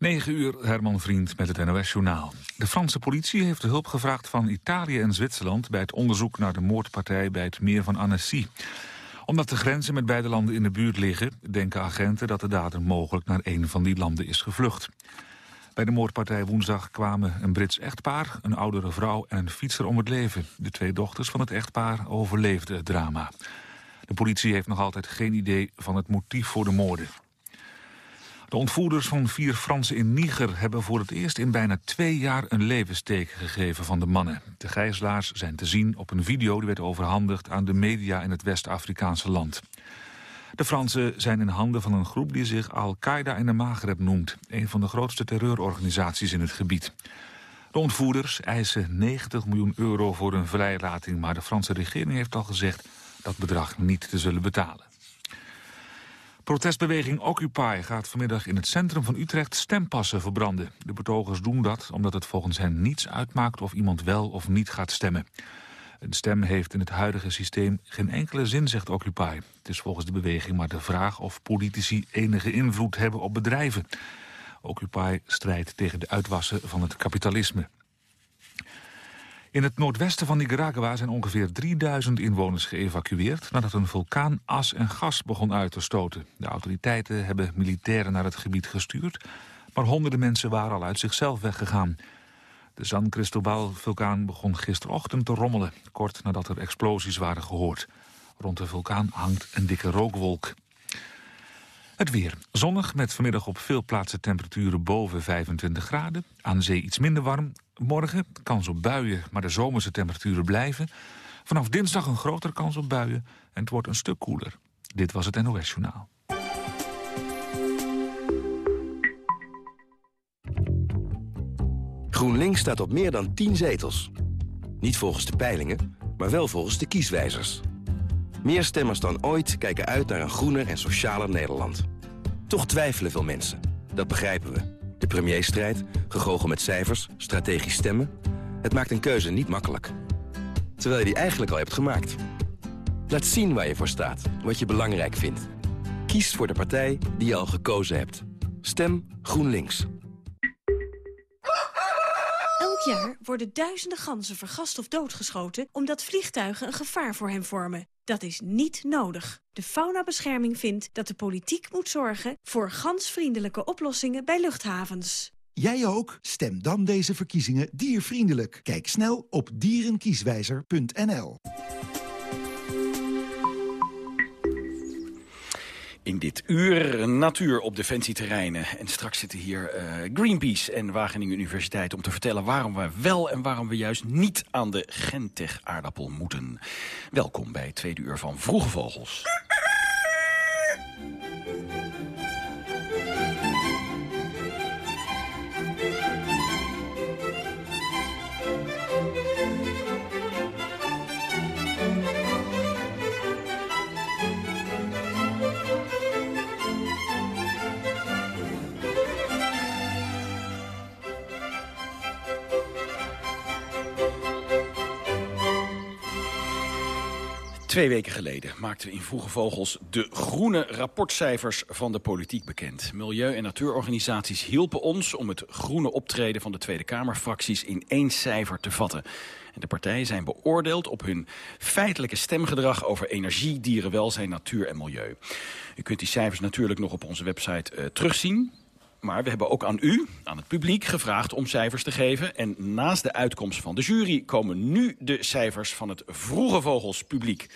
9 uur, Herman Vriend met het NOS-journaal. De Franse politie heeft de hulp gevraagd van Italië en Zwitserland... bij het onderzoek naar de moordpartij bij het meer van Annecy. Omdat de grenzen met beide landen in de buurt liggen... denken agenten dat de dader mogelijk naar een van die landen is gevlucht. Bij de moordpartij woensdag kwamen een Brits echtpaar... een oudere vrouw en een fietser om het leven. De twee dochters van het echtpaar overleefden het drama. De politie heeft nog altijd geen idee van het motief voor de moorden. De ontvoerders van vier Fransen in Niger hebben voor het eerst in bijna twee jaar een levensteken gegeven van de mannen. De gijzelaars zijn te zien op een video die werd overhandigd aan de media in het West-Afrikaanse land. De Fransen zijn in handen van een groep die zich Al-Qaeda in de Maghreb noemt, een van de grootste terreurorganisaties in het gebied. De ontvoerders eisen 90 miljoen euro voor een vrijlating, maar de Franse regering heeft al gezegd dat bedrag niet te zullen betalen. Protestbeweging Occupy gaat vanmiddag in het centrum van Utrecht stempassen verbranden. De betogers doen dat omdat het volgens hen niets uitmaakt of iemand wel of niet gaat stemmen. Een stem heeft in het huidige systeem geen enkele zin, zegt Occupy. Het is volgens de beweging maar de vraag of politici enige invloed hebben op bedrijven. Occupy strijdt tegen de uitwassen van het kapitalisme. In het noordwesten van Nicaragua zijn ongeveer 3000 inwoners geëvacueerd... nadat een vulkaan as en gas begon uit te stoten. De autoriteiten hebben militairen naar het gebied gestuurd... maar honderden mensen waren al uit zichzelf weggegaan. De San Cristobal-vulkaan begon gisterochtend te rommelen... kort nadat er explosies waren gehoord. Rond de vulkaan hangt een dikke rookwolk. Het weer. Zonnig met vanmiddag op veel plaatsen temperaturen boven 25 graden. Aan zee iets minder warm. Morgen kans op buien, maar de zomerse temperaturen blijven. Vanaf dinsdag een grotere kans op buien en het wordt een stuk koeler. Dit was het NOS Journaal. GroenLinks staat op meer dan 10 zetels. Niet volgens de peilingen, maar wel volgens de kieswijzers. Meer stemmers dan ooit kijken uit naar een groener en socialer Nederland. Toch twijfelen veel mensen. Dat begrijpen we. De premierstrijd, gegogel met cijfers, strategisch stemmen... het maakt een keuze niet makkelijk. Terwijl je die eigenlijk al hebt gemaakt. Laat zien waar je voor staat, wat je belangrijk vindt. Kies voor de partij die je al gekozen hebt. Stem GroenLinks. Elk jaar worden duizenden ganzen vergast of doodgeschoten... omdat vliegtuigen een gevaar voor hen vormen. Dat is niet nodig. De faunabescherming vindt dat de politiek moet zorgen... voor gansvriendelijke oplossingen bij luchthavens. Jij ook? Stem dan deze verkiezingen diervriendelijk. Kijk snel op dierenkieswijzer.nl. In dit uur natuur op defensieterreinen. En straks zitten hier uh, Greenpeace en Wageningen Universiteit... om te vertellen waarom we wel en waarom we juist niet aan de Gentech-aardappel moeten. Welkom bij het tweede uur van Vroege Vogels. Twee weken geleden maakten we in Vroege Vogels de groene rapportcijfers van de politiek bekend. Milieu- en natuurorganisaties hielpen ons om het groene optreden van de Tweede Kamerfracties in één cijfer te vatten. En de partijen zijn beoordeeld op hun feitelijke stemgedrag over energie, dierenwelzijn, natuur en milieu. U kunt die cijfers natuurlijk nog op onze website uh, terugzien. Maar we hebben ook aan u, aan het publiek, gevraagd om cijfers te geven. En naast de uitkomst van de jury komen nu de cijfers van het Vroege Vogels publiek.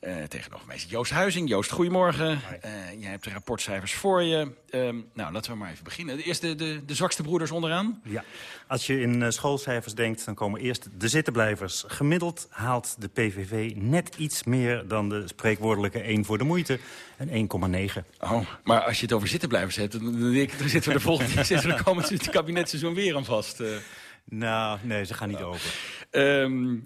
Uh, tegenover mij is Joost Huizing. Joost, goedemorgen. Uh, jij hebt de rapportcijfers voor je. Uh, nou, laten we maar even beginnen. Eerst de, de, de zwakste broeders onderaan. Ja, als je in uh, schoolcijfers denkt, dan komen eerst de zittenblijvers. Gemiddeld haalt de PVV net iets meer dan de spreekwoordelijke 1 voor de moeite. Een 1,9. Oh, maar als je het over zittenblijvers hebt, dan, dan, dan zitten we de volgende zitten we de komende kabinetseizoen weer aan vast. Nou, nee, ze gaan niet over. Um,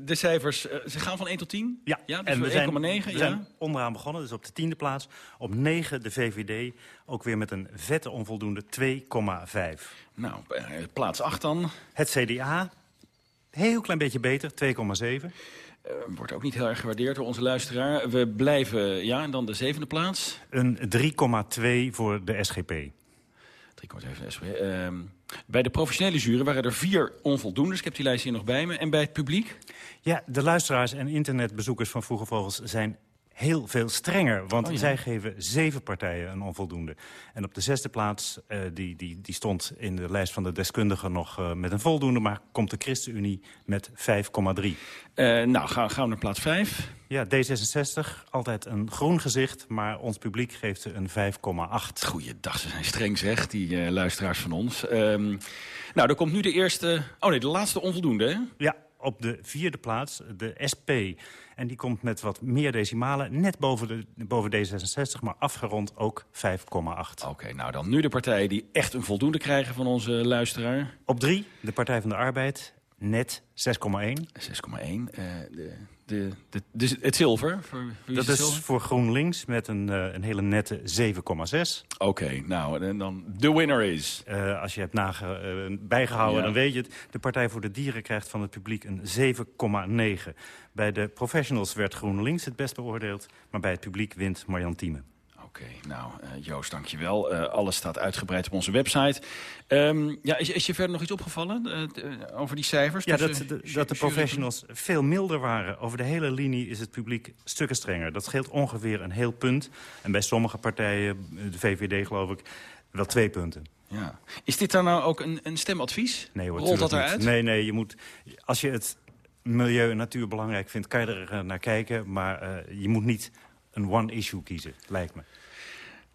de cijfers, ze gaan van 1 tot 10? Ja, ja dus en we 1,9. zijn, we ja? zijn onderaan begonnen, dus op de tiende plaats. Op 9 de VVD, ook weer met een vette onvoldoende 2,5. Nou, plaats 8 dan? Het CDA, heel klein beetje beter, 2,7. Uh, wordt ook niet heel erg gewaardeerd door onze luisteraar. We blijven, ja, en dan de zevende plaats? Een 3,2 voor de SGP. 3,7 SP. Ehm, bij de professionele jury waren er vier onvoldoendes. Ik heb die lijst hier nog bij me. En bij het publiek? Ja, de luisteraars en internetbezoekers van Vroege Vogels zijn heel veel strenger. Want Oh, ja. zij geven zeven partijen een onvoldoende. En op de zesde plaats, eh, die, die, die stond in de lijst van de deskundigen nog eh, met een voldoende... maar komt de ChristenUnie met 5,3. Eh, nou, gaan, gaan we naar plaats 5. Ja, D66, altijd een groen gezicht, maar ons publiek geeft ze een 5,8. Goeiedag, ze zijn streng zeg, die luisteraars van ons. Ehm, nou, dan komt nu de eerste... Oh nee, de laatste onvoldoende, hè? Ja, op de vierde plaats de SP. En die komt met wat meer decimalen, net boven, de, boven D66, maar afgerond ook 5,8. Oké, nou dan nu de partijen die echt een voldoende krijgen van onze luisteraar. Op drie, de Partij van de Arbeid, net 6,1. 6,1. Eh, de, de, de, dus het zilver. Voor, Dat is zilver? voor GroenLinks met een, eh, een hele nette 7,6. Oké, nou, en dan de winner is... Eh, als je hebt nage, eh, bijgehouden, Ja. dan weet je het. De Partij voor de Dieren krijgt van het publiek een 7,9. Bij de professionals werd GroenLinks het best beoordeeld... maar bij het publiek wint Marjan Thieme. Oké, nou, eh, Joost, dankjewel. Eh alles staat uitgebreid op onze website. Ehm, ja, is, is je verder nog iets opgevallen eh, over die cijfers? Ja, dat, de, dat de professionals veel milder waren. Over de hele linie is het publiek stukken strenger. Dat scheelt ongeveer een heel punt. En bij sommige partijen, de VVD geloof ik, wel twee punten. Ja. Is dit dan nou ook een, een stemadvies? Nee hoor, Rolt dat eruit? Nee, nee, je moet, als je het milieu en natuur belangrijk vindt, kan je er naar kijken. Maar je moet niet een one-issue kiezen, lijkt me.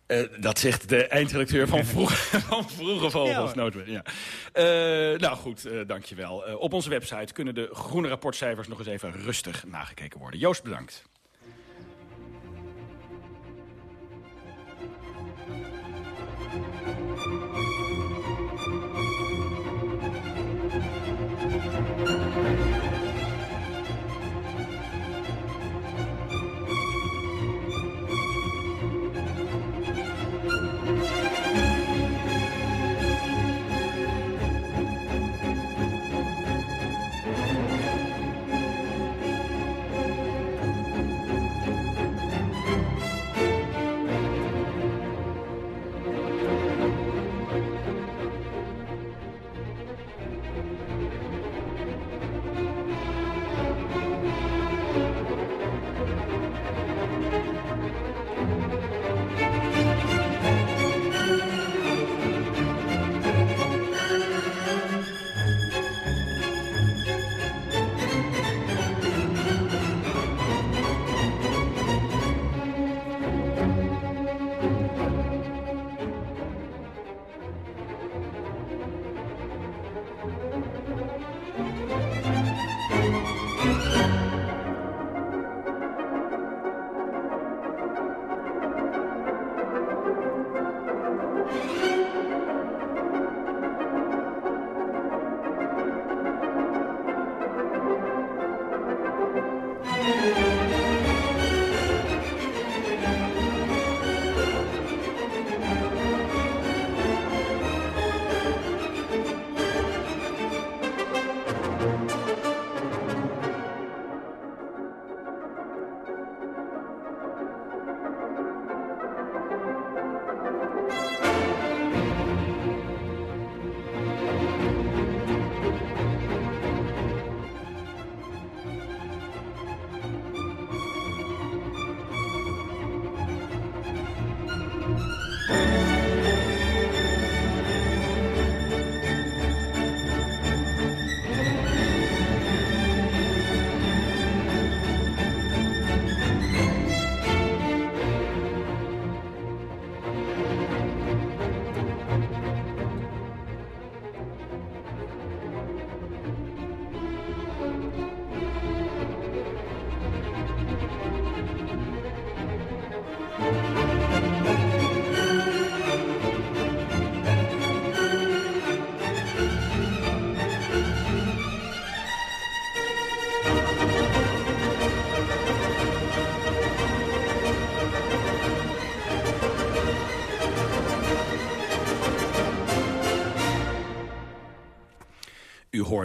Eh, dat zegt de eindredacteur van, vroeg, van Vroege Vogels. Ja, ja. Eh, nou goed, eh, dankjewel. Op onze website kunnen de groene rapportcijfers nog eens even rustig nagekeken worden. Joost, bedankt.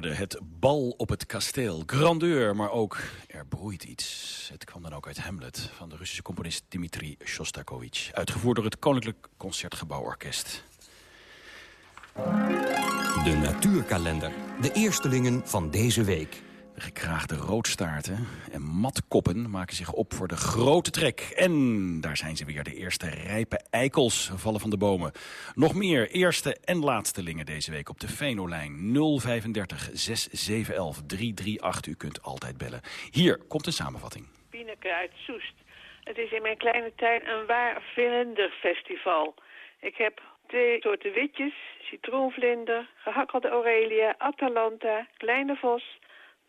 Het bal op het kasteel. Grandeur, maar ook er broeit iets. Het kwam dan ook uit Hamlet van de Russische componist Dmitri Shostakovich. Uitgevoerd door het Koninklijk Concertgebouworkest. De natuurkalender. De eerstelingen van deze week. De gekraagde roodstaarten en matkoppen maken zich op voor de grote trek. En daar zijn ze weer. De eerste rijpe eikels vallen van de bomen. Nog meer eerste en laatstelingen deze week op de Venolijn 035 6711 338. U kunt altijd bellen. Hier komt een samenvatting. Pieneke uit Soest. Het is in mijn kleine tuin een waar vlinderfestival. Ik heb twee soorten witjes, citroenvlinder, gehakkelde aurelia, atalanta, kleine vos,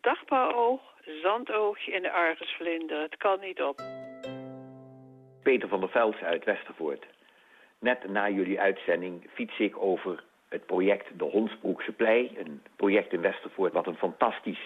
dagbouwoog, zandoogje en de argusvlinder. Het kan niet op. Peter van der Veld uit Westervoort. Net na jullie uitzending fiets ik over het project de Hondsbroekse Plei. Een project in Westervoort wat een fantastisch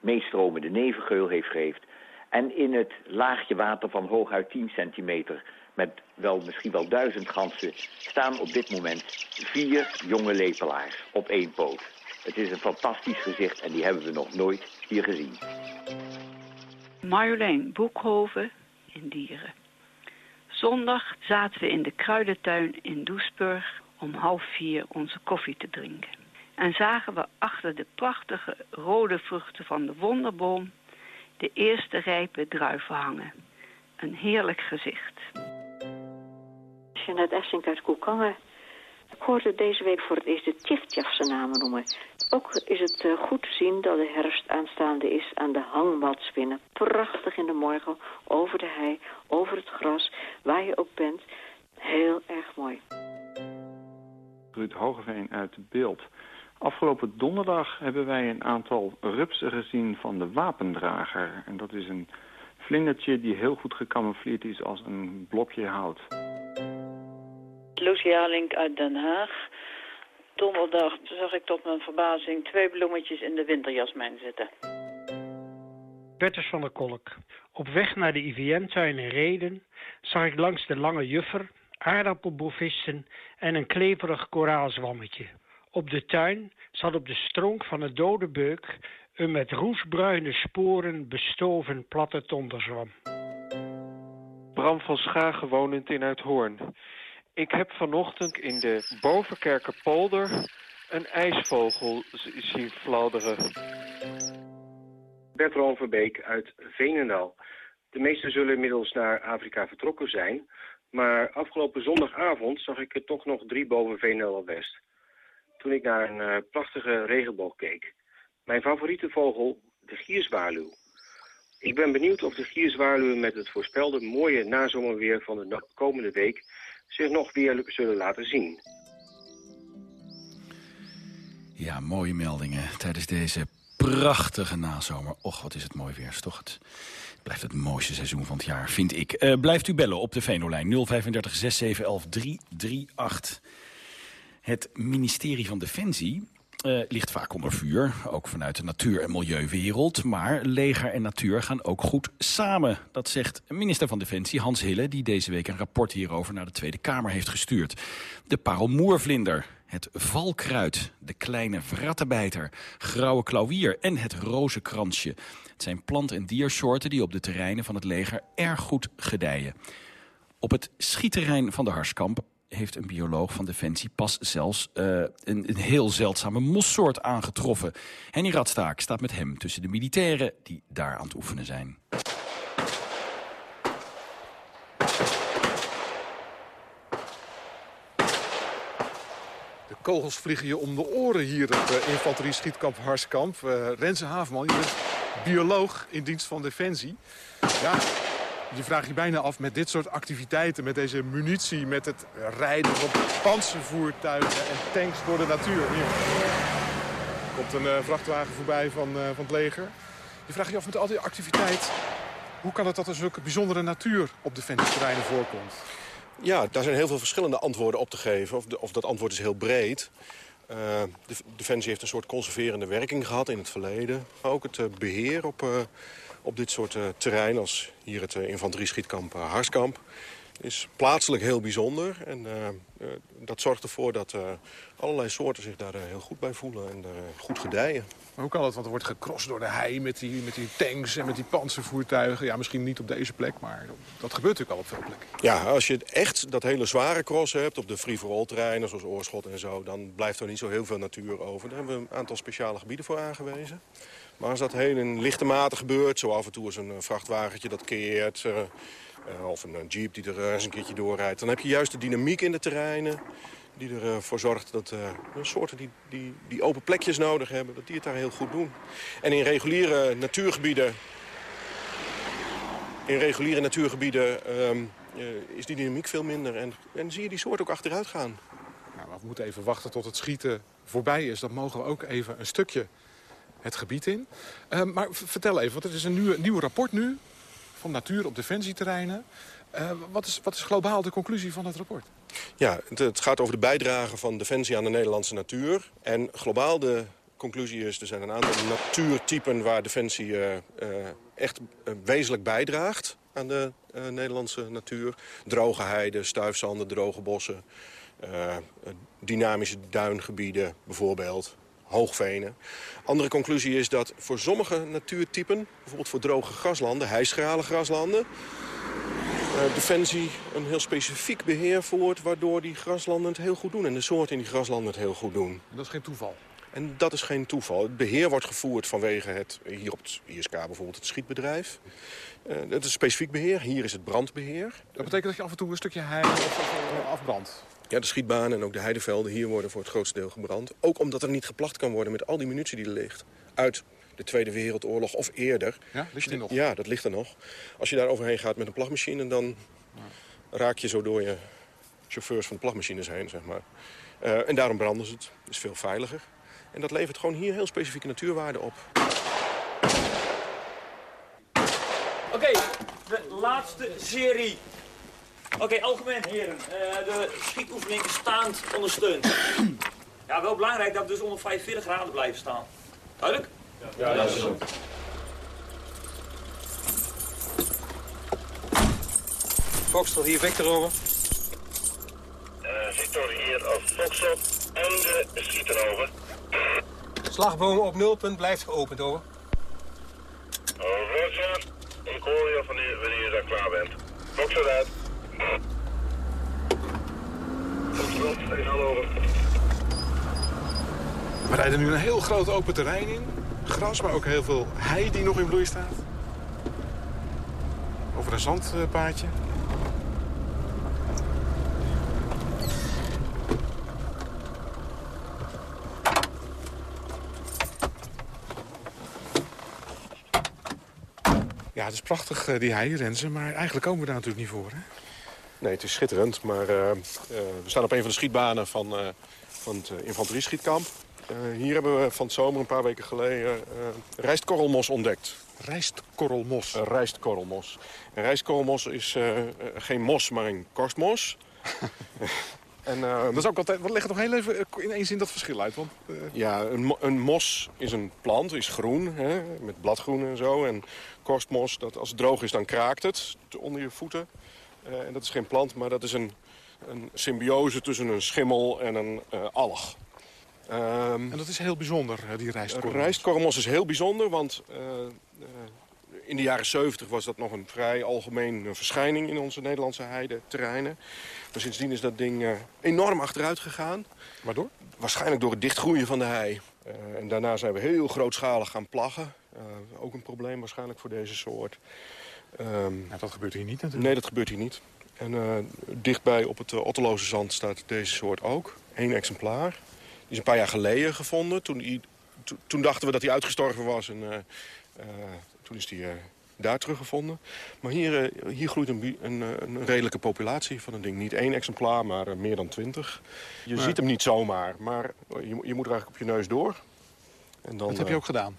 meestromende nevengeul heeft gegeven. En in het laagje water van hooguit 10 centimeter met wel misschien wel duizend ganzen staan op dit moment vier jonge lepelaars op één poot. Het is een fantastisch gezicht en die hebben we nog nooit hier gezien. Marjolein Boekhoven in Dieren. Zondag zaten we in de kruidentuin in Doesburg om half vier onze koffie te drinken. En zagen we achter de prachtige rode vruchten van de wonderboom de eerste rijpe druiven hangen. Een heerlijk gezicht. Jeanette Essink uit Koekangen. Ik hoorde deze week voor het eerst de Tjiftjafse namen noemen. Ook is het uh, goed te zien dat de herfst aanstaande is aan de hangmatspinnen. Prachtig in de morgen, over de hei, over het gras, waar je ook bent. Heel erg mooi. Ruud Hogeveen uit Beeld. Afgelopen donderdag hebben wij een aantal rupsen gezien van de wapendrager. En dat is een vlindertje die heel goed gecamoufleerd is als een blokje hout. Lucia Link uit Den Haag. Donderdag zag ik tot mijn verbazing twee bloemetjes in de winterjasmijn zitten. Bertus van der Kolk. Op weg naar de IVN-tuin in Reden zag ik langs de lange juffer aardappelboevisten en een kleverig koraalzwammetje. Op de tuin zat op de stronk van een dode beuk een met roesbruine sporen bestoven platte tonderzwam. Bram van Schagen wonend in Uithoorn. Ik heb vanochtend in de Bovenkerkenpolder een ijsvogel zien fladderen. Bert Rovenbeek uit Veenendaal. De meesten zullen inmiddels naar Afrika vertrokken zijn. Maar afgelopen zondagavond zag ik er toch nog drie boven Veenendaal West. Toen ik naar een uh, prachtige regenboog keek. Mijn favoriete vogel, de gierzwaluw. Ik ben benieuwd of de gierzwaluwen met het voorspelde mooie nazomerweer van de komende week zich nog weer zullen laten zien. Ja, mooie meldingen tijdens deze prachtige nazomer. Och, wat is het mooi weer. toch het blijft het mooiste seizoen van het jaar, vind ik. Uh, blijft u bellen op de Venolijn 035 6711 338. Het ministerie van Defensie uh, ligt vaak onder vuur, ook vanuit de natuur- en milieuwereld. Maar leger en natuur gaan ook goed samen. Dat zegt minister van Defensie Hans Hille... die deze week een rapport hierover naar de Tweede Kamer heeft gestuurd. De parelmoervlinder, het valkruid, de kleine vrattenbijter... grauwe klauwier en het rozenkransje. Het zijn plant- en diersoorten die op de terreinen van het leger erg goed gedijen. Op het schietterrein van de Harskamp heeft een bioloog van Defensie pas zelfs uh, een, een, heel zeldzame mossoort aangetroffen. Henny Radstaak staat met hem tussen de militairen die daar aan het oefenen zijn. De kogels vliegen je om de oren hier op uh, infanterie schietkamp Harskamp. Uh, Renze Haafman, je bent bioloog in dienst van Defensie. Ja, je vraagt je bijna af met dit soort activiteiten, met deze munitie, met het rijden op panzervoertuigen en tanks door de natuur. Hier komt een uh, vrachtwagen voorbij van, uh, van het leger. Je vraagt je af met al die activiteit, hoe kan het dat er zulke bijzondere natuur op defensieterreinen voorkomt? Ja, daar zijn heel veel verschillende antwoorden op te geven. Of, de, of dat antwoord is heel breed. De, Defensie heeft een soort conserverende werking gehad in het verleden. Maar ook het beheer op, op dit soort terrein, als hier het infanterieschietkamp Harskamp. Is plaatselijk heel bijzonder. En uh, uh, dat zorgt ervoor dat uh, allerlei soorten zich daar heel goed bij voelen en goed gedijen. Maar hoe kan dat? Want er wordt gecrossed door de hei met die, met die tanks en met die panzervoertuigen. Ja, misschien niet op deze plek, maar dat gebeurt natuurlijk al op veel plekken. Ja, als je echt dat hele zware cross hebt op de free-for-all terreinen, zoals Oorschot en zo, dan blijft er niet zo heel veel natuur over. Daar hebben we een aantal speciale gebieden voor aangewezen. Maar als dat heel in lichte mate gebeurt, zo af en toe is een vrachtwagentje dat keert... Uh, of een, jeep die er eens een keertje doorrijdt... dan heb je juist de dynamiek in de terreinen die ervoor zorgt dat soorten die, die, die open plekjes nodig hebben... dat die het daar heel goed doen. En in reguliere natuurgebieden... In reguliere natuurgebieden uh, is die dynamiek veel minder. En, en zie je die soort ook achteruit gaan. Nou, we moeten even wachten tot het schieten voorbij is. Dan mogen we ook even een stukje het gebied in. Uh, maar vertel even, want het is een nieuw, nieuw rapport nu... van natuur op defensieterreinen. Uh, wat, is, wat is globaal de conclusie van het rapport? Ja, het, gaat over de bijdrage van Defensie aan de Nederlandse natuur. En globaal de conclusie is, er zijn een aantal natuurtypen... waar Defensie uh, uh, echt wezenlijk bijdraagt aan de Nederlandse natuur. Droge heiden, stuifzanden, droge bossen... dynamische duingebieden bijvoorbeeld, hoogvenen. Andere conclusie is dat voor sommige natuurtypen... bijvoorbeeld voor droge graslanden, hijschrale graslanden... Uh, Defensie een heel specifiek beheer voert... waardoor die graslanden het heel goed doen. En de soorten in die graslanden het heel goed doen. En dat is geen toeval? En dat is geen toeval. Het beheer wordt gevoerd vanwege het, hier op het ISK bijvoorbeeld, het schietbedrijf. Uh, het is specifiek beheer. Hier is het brandbeheer. Dat betekent dat je af en toe een stukje heide afbrandt? Ja, de schietbanen en ook de heidevelden hier worden voor het grootste deel gebrand. Ook omdat er niet geplacht kan worden met al die munitie die er ligt. Uit de Tweede Wereldoorlog of eerder. Ja, ligt die nog? Ja, dat ligt er nog. Als je daar overheen gaat met een plagmachine... dan raak je zo door je chauffeurs van de plagmachines heen, zeg maar. Uh, en daarom branden ze het. Het is veel veiliger. En dat levert gewoon hier heel specifieke natuurwaarden op. Oké, okay, de laatste serie. Oké, okay, algemeen heren. Uh, de schietoefening staand ondersteund. ja, wel belangrijk dat we dus onder 45 graden blijven staan. Duidelijk? Ja, ja dat is zo. Foxtrot hier, Victor over. Uh, Victor hier op Foxtrot en de schieter over. Slagboom op nulpunt blijft geopend over. Roger, ik hoor je wanneer, wanneer je daar klaar bent. Foxtrot uit. Foxtrot, 1 over. We rijden nu een heel groot open terrein in. Gras, maar ook heel veel hei die nog in bloei staat. Over een zandpaadje. Ja, het is prachtig, die hei, maar eigenlijk komen we daar natuurlijk niet voor, hè? Nee, het is schitterend, maar uh, uh, we staan op een van de schietbanen van, uh, van het infanterieschietkamp. Hier hebben we van het zomer een paar weken geleden rijstkorrelmos ontdekt. Rijstkorrelmos? Rijstkorrelmos. En rijstkorrelmos is geen mos, maar een korstmos. en, dat is ook altijd, wat leg toch heel even in één zin dat verschil uit? Want, Ja, een, een, mos is een plant, is groen, hè, met bladgroen en zo. En korstmos, dat als het droog is, dan kraakt het onder je voeten. En dat is geen plant, maar dat is een, een symbiose tussen een schimmel en een alg. Um, en dat is heel bijzonder, die rijstkorrelmos. Rijstkorrelmos is heel bijzonder, want in de jaren 70 was dat nog een vrij algemeen verschijning in onze Nederlandse heideterreinen. Maar sindsdien is dat ding enorm achteruit gegaan. Waardoor? Waarschijnlijk door het dichtgroeien van de hei. en daarna zijn we heel grootschalig gaan plaggen. ook een probleem waarschijnlijk voor deze soort. Um, ja, dat gebeurt hier niet natuurlijk. Nee, dat gebeurt hier niet. En dichtbij op het Otteloze Zand staat deze soort ook. Eén exemplaar. Die is een paar jaar geleden gevonden. Toen, die, to, toen dachten we dat hij uitgestorven was. En uh, uh, toen is hij uh, daar teruggevonden. Maar hier, hier groeit een, een, een, redelijke populatie van een ding. Niet één exemplaar, maar meer dan twintig. Je maar... ziet hem niet zomaar, maar je, je, moet er eigenlijk op je neus door. En dan, dat heb je ook gedaan?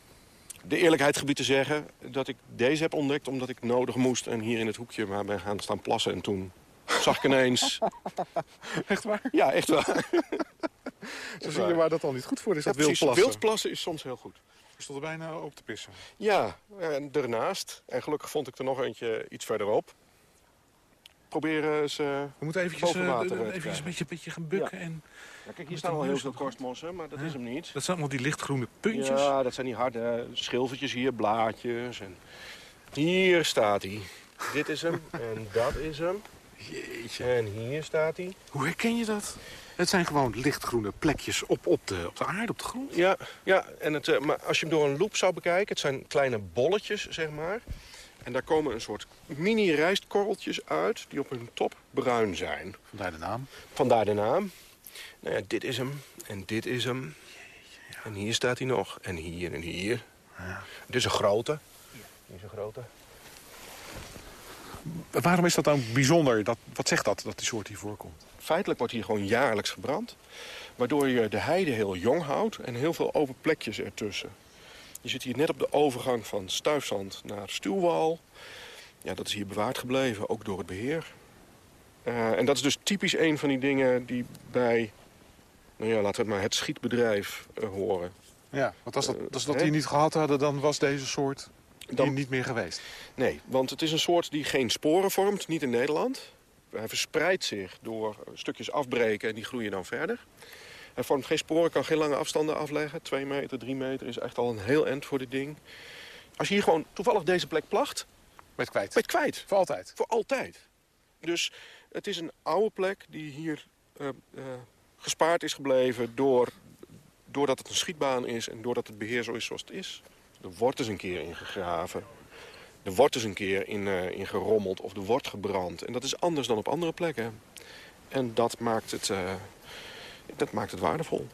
De eerlijkheid gebied te zeggen dat ik deze heb ontdekt... omdat ik nodig moest en hier in het hoekje maar ben gaan staan plassen. En toen zag ik ineens... echt waar? Ja, echt waar. Zo zie je waar dat al niet goed voor is, ja, dat wildplassen. Wildplassen is soms heel goed. Je stond er bijna op te pissen. Ja, en daarnaast. En gelukkig vond ik er nog eentje iets verderop. proberen uh, We moeten eventjes, uh, eventjes een beetje, beetje gaan bukken. En ja, kijk, hier staan al heel veel korstmossen, maar dat is hem niet. Dat zijn allemaal die lichtgroene puntjes? Ja, dat zijn die harde schilfertjes hier, blaadjes. En... Hier staat hij. Dit is hem en dat is hem. Jeetje. En hier staat hij. Hoe herken je dat? Het zijn gewoon lichtgroene plekjes op, op, de, op de aarde, op de grond. Ja, ja en het, uh, maar als je hem door een loop zou bekijken... het zijn kleine bolletjes, zeg maar. En daar komen een soort mini-rijstkorreltjes uit... die op hun top bruin zijn. Vandaar de naam? Vandaar de naam. Nou ja, dit is hem. En dit is hem. En hier staat hij nog. En hier en hier. Ja. Dit is een grote. Hier is een grote. Waarom is dat dan bijzonder? Dat, wat zegt dat, dat die soort hier voorkomt? Feitelijk wordt hier gewoon jaarlijks gebrand. Waardoor je de heide heel jong houdt en heel veel open plekjes ertussen. Je zit hier net op de overgang van stuifzand naar stuwwal. Ja, dat is hier bewaard gebleven, ook door het beheer. Uh, en dat is dus typisch een van die dingen die bij, nou ja, laten we het maar het schietbedrijf uh, horen. Ja, want als dat, als dat die niet gehad hadden, dan was deze soort dan niet meer geweest. Nee, want het is een soort die geen sporen vormt, niet in Nederland. Hij verspreidt zich door stukjes afbreken en die groeien dan verder. Hij vormt geen sporen, kan geen lange afstanden afleggen. Twee meter, drie meter is echt al een heel eind voor dit ding. Als je hier gewoon toevallig deze plek placht... Je kwijt? Je kwijt. Voor altijd? Voor altijd. Dus het is een oude plek die hier uh, uh, gespaard is gebleven... Door, doordat het een schietbaan is en doordat het beheer zo is zoals het is. Er wordt eens een keer ingegraven. Er wordt eens een keer in, uh, in gerommeld of er wordt gebrand. En dat is anders dan op andere plekken. En dat maakt het, uh, dat maakt het waardevol.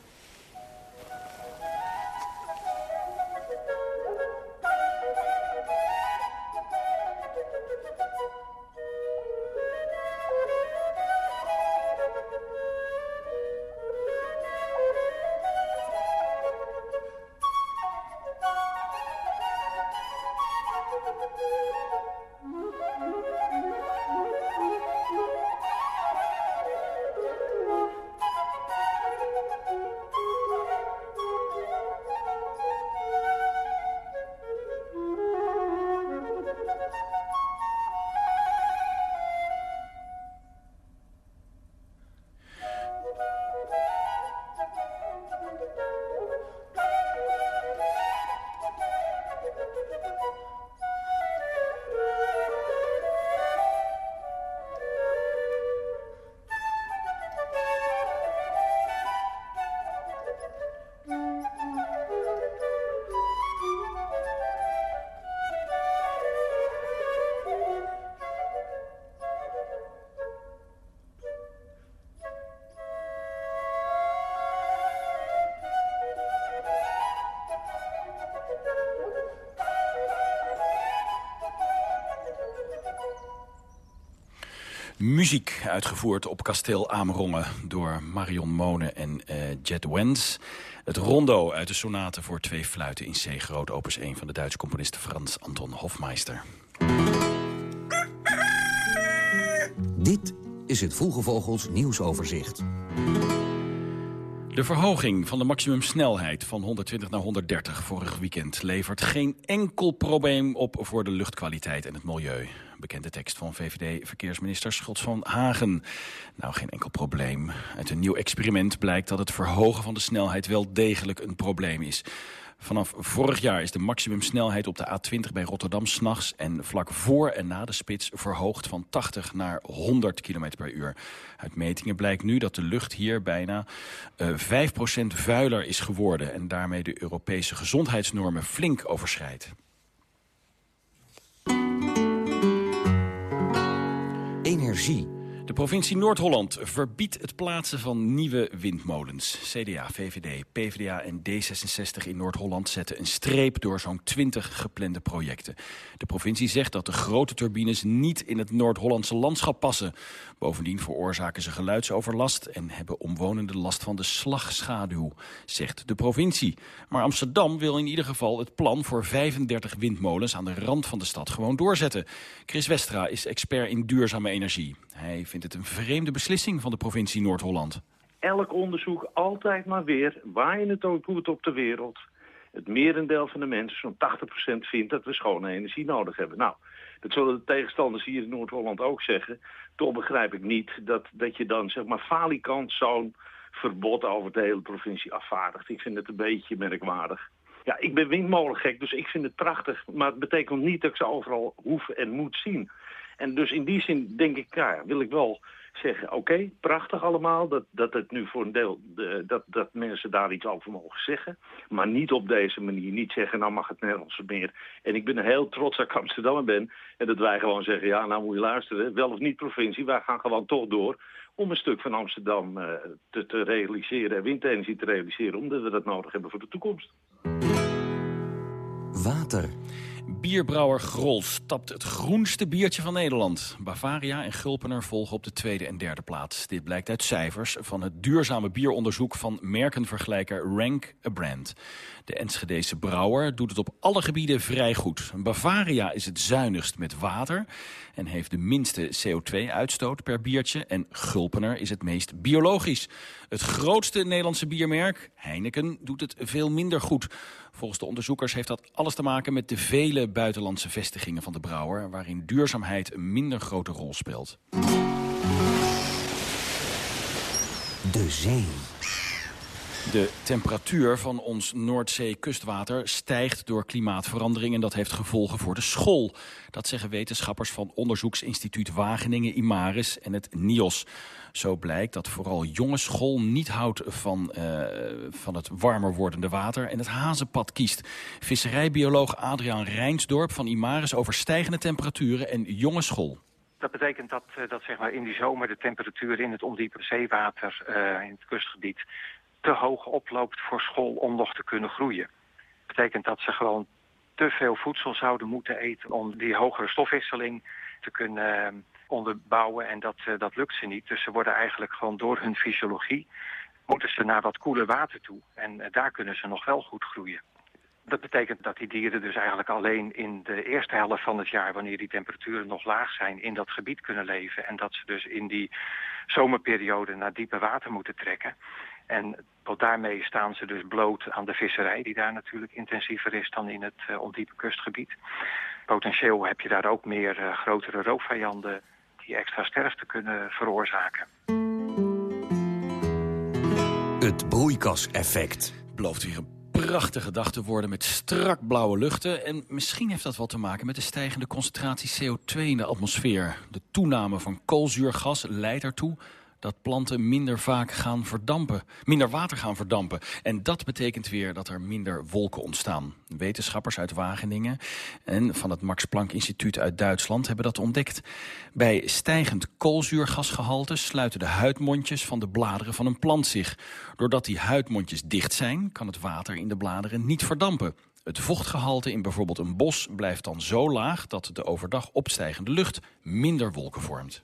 Muziek uitgevoerd op kasteel Amerongen door Marion Mone en uh, Jet Wens. Het rondo uit de sonate voor twee fluiten in C groot opus 1 van de Duitse componist Frans Anton Hofmeister. Dit is het Vroege Vogels nieuwsoverzicht. De verhoging van de maximumsnelheid van 120 naar 130 vorig weekend... levert geen enkel probleem op voor de luchtkwaliteit en het milieu. Bekende tekst van VVD-verkeersminister Schots van Hagen. Nou, geen enkel probleem. Uit een nieuw experiment blijkt dat het verhogen van de snelheid... wel degelijk een probleem is. Vanaf vorig jaar is de maximumsnelheid op de A20 bij Rotterdam s'nachts... en vlak voor en na de spits verhoogd van 80 naar 100 km per uur. Uit metingen blijkt nu dat de lucht hier bijna uh, 5% vuiler is geworden... en daarmee de Europese gezondheidsnormen flink overschrijdt. Energie. De provincie Noord-Holland verbiedt het plaatsen van nieuwe windmolens. CDA, VVD, PvdA en D66 in Noord-Holland zetten een streep door zo'n 20 geplande projecten. De provincie zegt dat de grote turbines niet in het Noord-Hollandse landschap passen. Bovendien veroorzaken ze geluidsoverlast en hebben omwonenden last van de slagschaduw, zegt de provincie. Maar Amsterdam wil in ieder geval het plan voor 35 windmolens aan de rand van de stad gewoon doorzetten. Chris Westra is expert in duurzame energie. Hij vindt het een vreemde beslissing van de provincie Noord-Holland. Elk onderzoek altijd maar weer, waar je het ook doet op de wereld. Het merendeel van de mensen, zo'n 80% vindt dat we schone energie nodig hebben. Nou, Dat zullen de tegenstanders hier in Noord-Holland ook zeggen. Toch begrijp ik niet dat, dat je dan zeg maar falikant zo'n verbod over de hele provincie afvaardigt. Ik vind het een beetje merkwaardig. Ja, ik ben windmolengek, dus ik vind het prachtig. Maar het betekent niet dat ik ze overal hoef en moet zien. En dus in die zin denk ik, ja, wil ik wel zeggen, oké, prachtig allemaal, dat, dat het nu voor een deel, de, dat, dat mensen daar iets over mogen zeggen. Maar niet op deze manier, niet zeggen, nou mag het nergens meer. En ik ben heel trots dat ik Amsterdammer ben en dat wij gewoon zeggen, ja, nou moet je luisteren, wel of niet provincie, wij gaan gewoon toch door om een stuk van Amsterdam uh, te, te realiseren en windenergie te realiseren, omdat we dat nodig hebben voor de toekomst. Water. Bierbrouwer Grol stapt het groenste biertje van Nederland. Bavaria en Gulpener volgen op de tweede en derde plaats. Dit blijkt uit cijfers van het duurzame bieronderzoek van merkenvergelijker Rank a Brand. De Enschedese brouwer doet het op alle gebieden vrij goed. Bavaria is het zuinigst met water en heeft de minste CO2-uitstoot per biertje. En Gulpener is het meest biologisch. Het grootste Nederlandse biermerk, Heineken, doet het veel minder goed. Volgens de onderzoekers heeft dat alles te maken met de vele buitenlandse vestigingen van de brouwer... waarin duurzaamheid een minder grote rol speelt. De zee. De temperatuur van ons Noordzee-kustwater stijgt door klimaatverandering... en dat heeft gevolgen voor de school. Dat zeggen wetenschappers van onderzoeksinstituut Wageningen, Imaris en het NIOS. Zo blijkt dat vooral jonge school niet houdt van, uh, van het warmer wordende water... en het hazenpad kiest. Visserijbioloog Adriaan Rijnsdorp van Imaris over stijgende temperaturen en jonge school. Dat betekent dat, dat zeg maar in die zomer de temperatuur in het ondiepe zeewater uh, in het kustgebied te hoog oploopt voor school om nog te kunnen groeien. Dat betekent dat ze gewoon te veel voedsel zouden moeten eten om die hogere stofwisseling te kunnen onderbouwen. En dat, uh, dat lukt ze niet. Dus ze worden eigenlijk gewoon door hun fysiologie moeten ze naar wat koeler water toe. En uh, daar kunnen ze nog wel goed groeien. Dat betekent dat die dieren dus eigenlijk alleen in de eerste helft van het jaar... wanneer die temperaturen nog laag zijn, in dat gebied kunnen leven. En dat ze dus in die zomerperiode naar diepe water moeten trekken. En tot daarmee staan ze dus bloot aan de visserij... die daar natuurlijk intensiever is dan in het uh, ondiepe kustgebied. Potentieel heb je daar ook meer grotere roofvijanden... die extra sterfte kunnen veroorzaken. Het broeikaseffect. Belooft weer een prachtige dag te worden met strak blauwe luchten. En misschien heeft dat wat te maken met de stijgende concentratie CO2 in de atmosfeer. De toename van koolzuurgas leidt ertoe dat planten minder vaak gaan verdampen, minder water gaan verdampen. En dat betekent weer dat er minder wolken ontstaan. Wetenschappers uit Wageningen en van het Max Planck Instituut uit Duitsland hebben dat ontdekt. Bij stijgend koolzuurgasgehalte sluiten de huidmondjes van de bladeren van een plant zich. Doordat die huidmondjes dicht zijn, kan het water in de bladeren niet verdampen. Het vochtgehalte in bijvoorbeeld een bos blijft dan zo laag dat de overdag opstijgende lucht minder wolken vormt.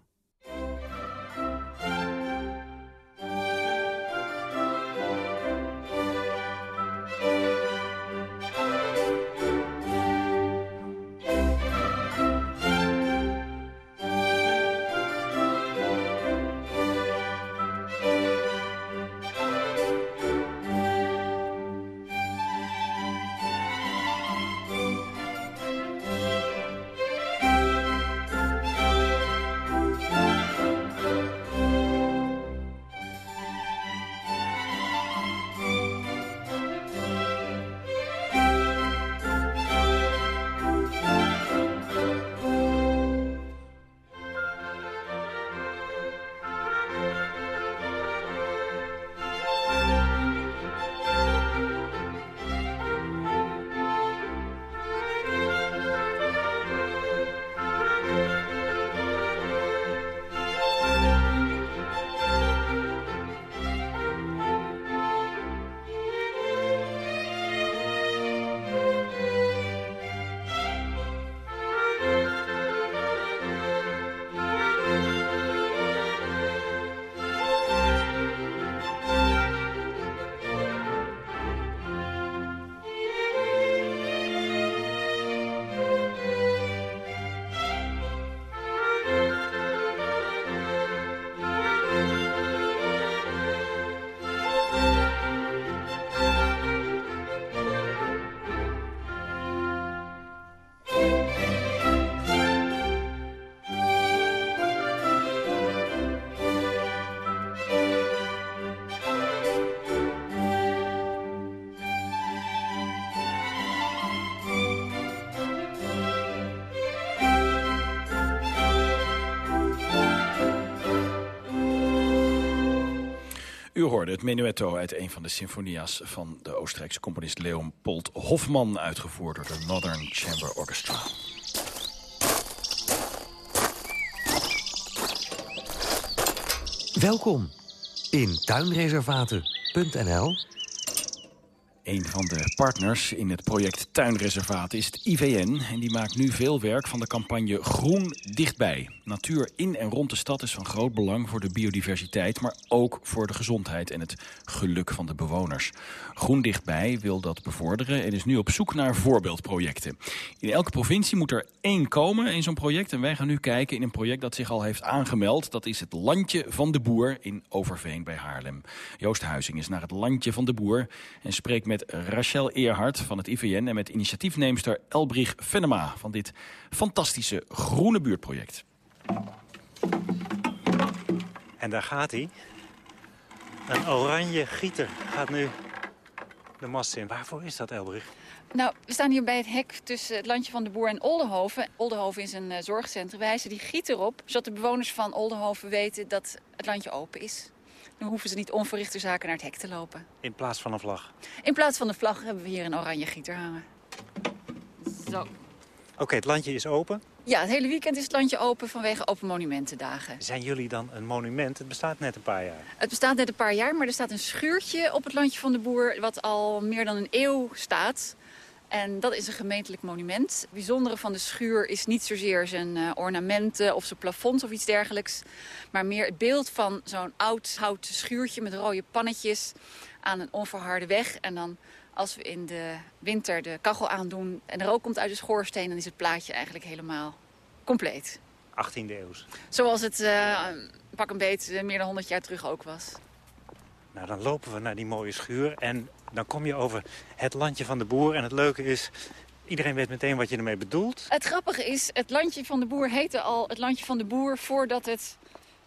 U hoorde het menuetto uit een van de symfonia's van de Oostenrijkse componist Leopold Hofman, uitgevoerd door de Northern Chamber Orchestra. Welkom in tuinreservaten.nl een van de partners in het project Tuinreservaat is het IVN. En die maakt nu veel werk van de campagne Groen Dichtbij. Natuur in en rond de stad is van groot belang voor de biodiversiteit... maar ook voor de gezondheid en het geluk van de bewoners. Groen Dichtbij wil dat bevorderen en is nu op zoek naar voorbeeldprojecten. In elke provincie moet er één komen in zo'n project. En wij gaan nu kijken in een project dat zich al heeft aangemeld. Dat is het Landje van de Boer in Overveen bij Haarlem. Joost Huizing is naar het Landje van de Boer en spreekt met Rachel Eerhart van het IVN... en met initiatiefneemster Elbrich Venema van dit fantastische groene buurtproject. En daar gaat hij. Een oranje gieter gaat nu de mast in. Waarvoor is dat, Elbrich? Nou, we staan hier bij het hek tussen het landje van de Boer en Oldenhoven. Oldenhoven is een uh, zorgcentrum. Wij wijzen die gieter op, zodat de bewoners van Oldenhoven weten dat het landje open is. Dan hoeven ze niet onverrichte zaken naar het hek te lopen. In plaats van een vlag? In plaats van een vlag hebben we hier een oranje gieter hangen. Zo. Oké, het landje is open? Ja, het hele weekend is het landje open vanwege Open Monumentendagen. Zijn jullie dan een monument? Het bestaat net een paar jaar. Het bestaat net een paar jaar, maar er staat een schuurtje op het landje van de boer... wat al meer dan een eeuw staat. En dat is een gemeentelijk monument. Het bijzondere van de schuur is niet zozeer zijn uh, ornamenten of zijn plafonds of iets dergelijks. Maar meer het beeld van zo'n oud houten schuurtje met rode pannetjes aan een onverharde weg. En dan als we in de winter de kachel aandoen en de rook komt uit de schoorsteen... dan is het plaatje eigenlijk helemaal compleet. 18e eeuw. Zoals het uh, pak een beet uh, meer dan 100 jaar terug ook was. Nou, dan lopen we naar die mooie schuur en dan kom je over het landje van de boer. En het leuke is, iedereen weet meteen wat je ermee bedoelt. Het grappige is, het landje van de boer heette al het landje van de boer voordat het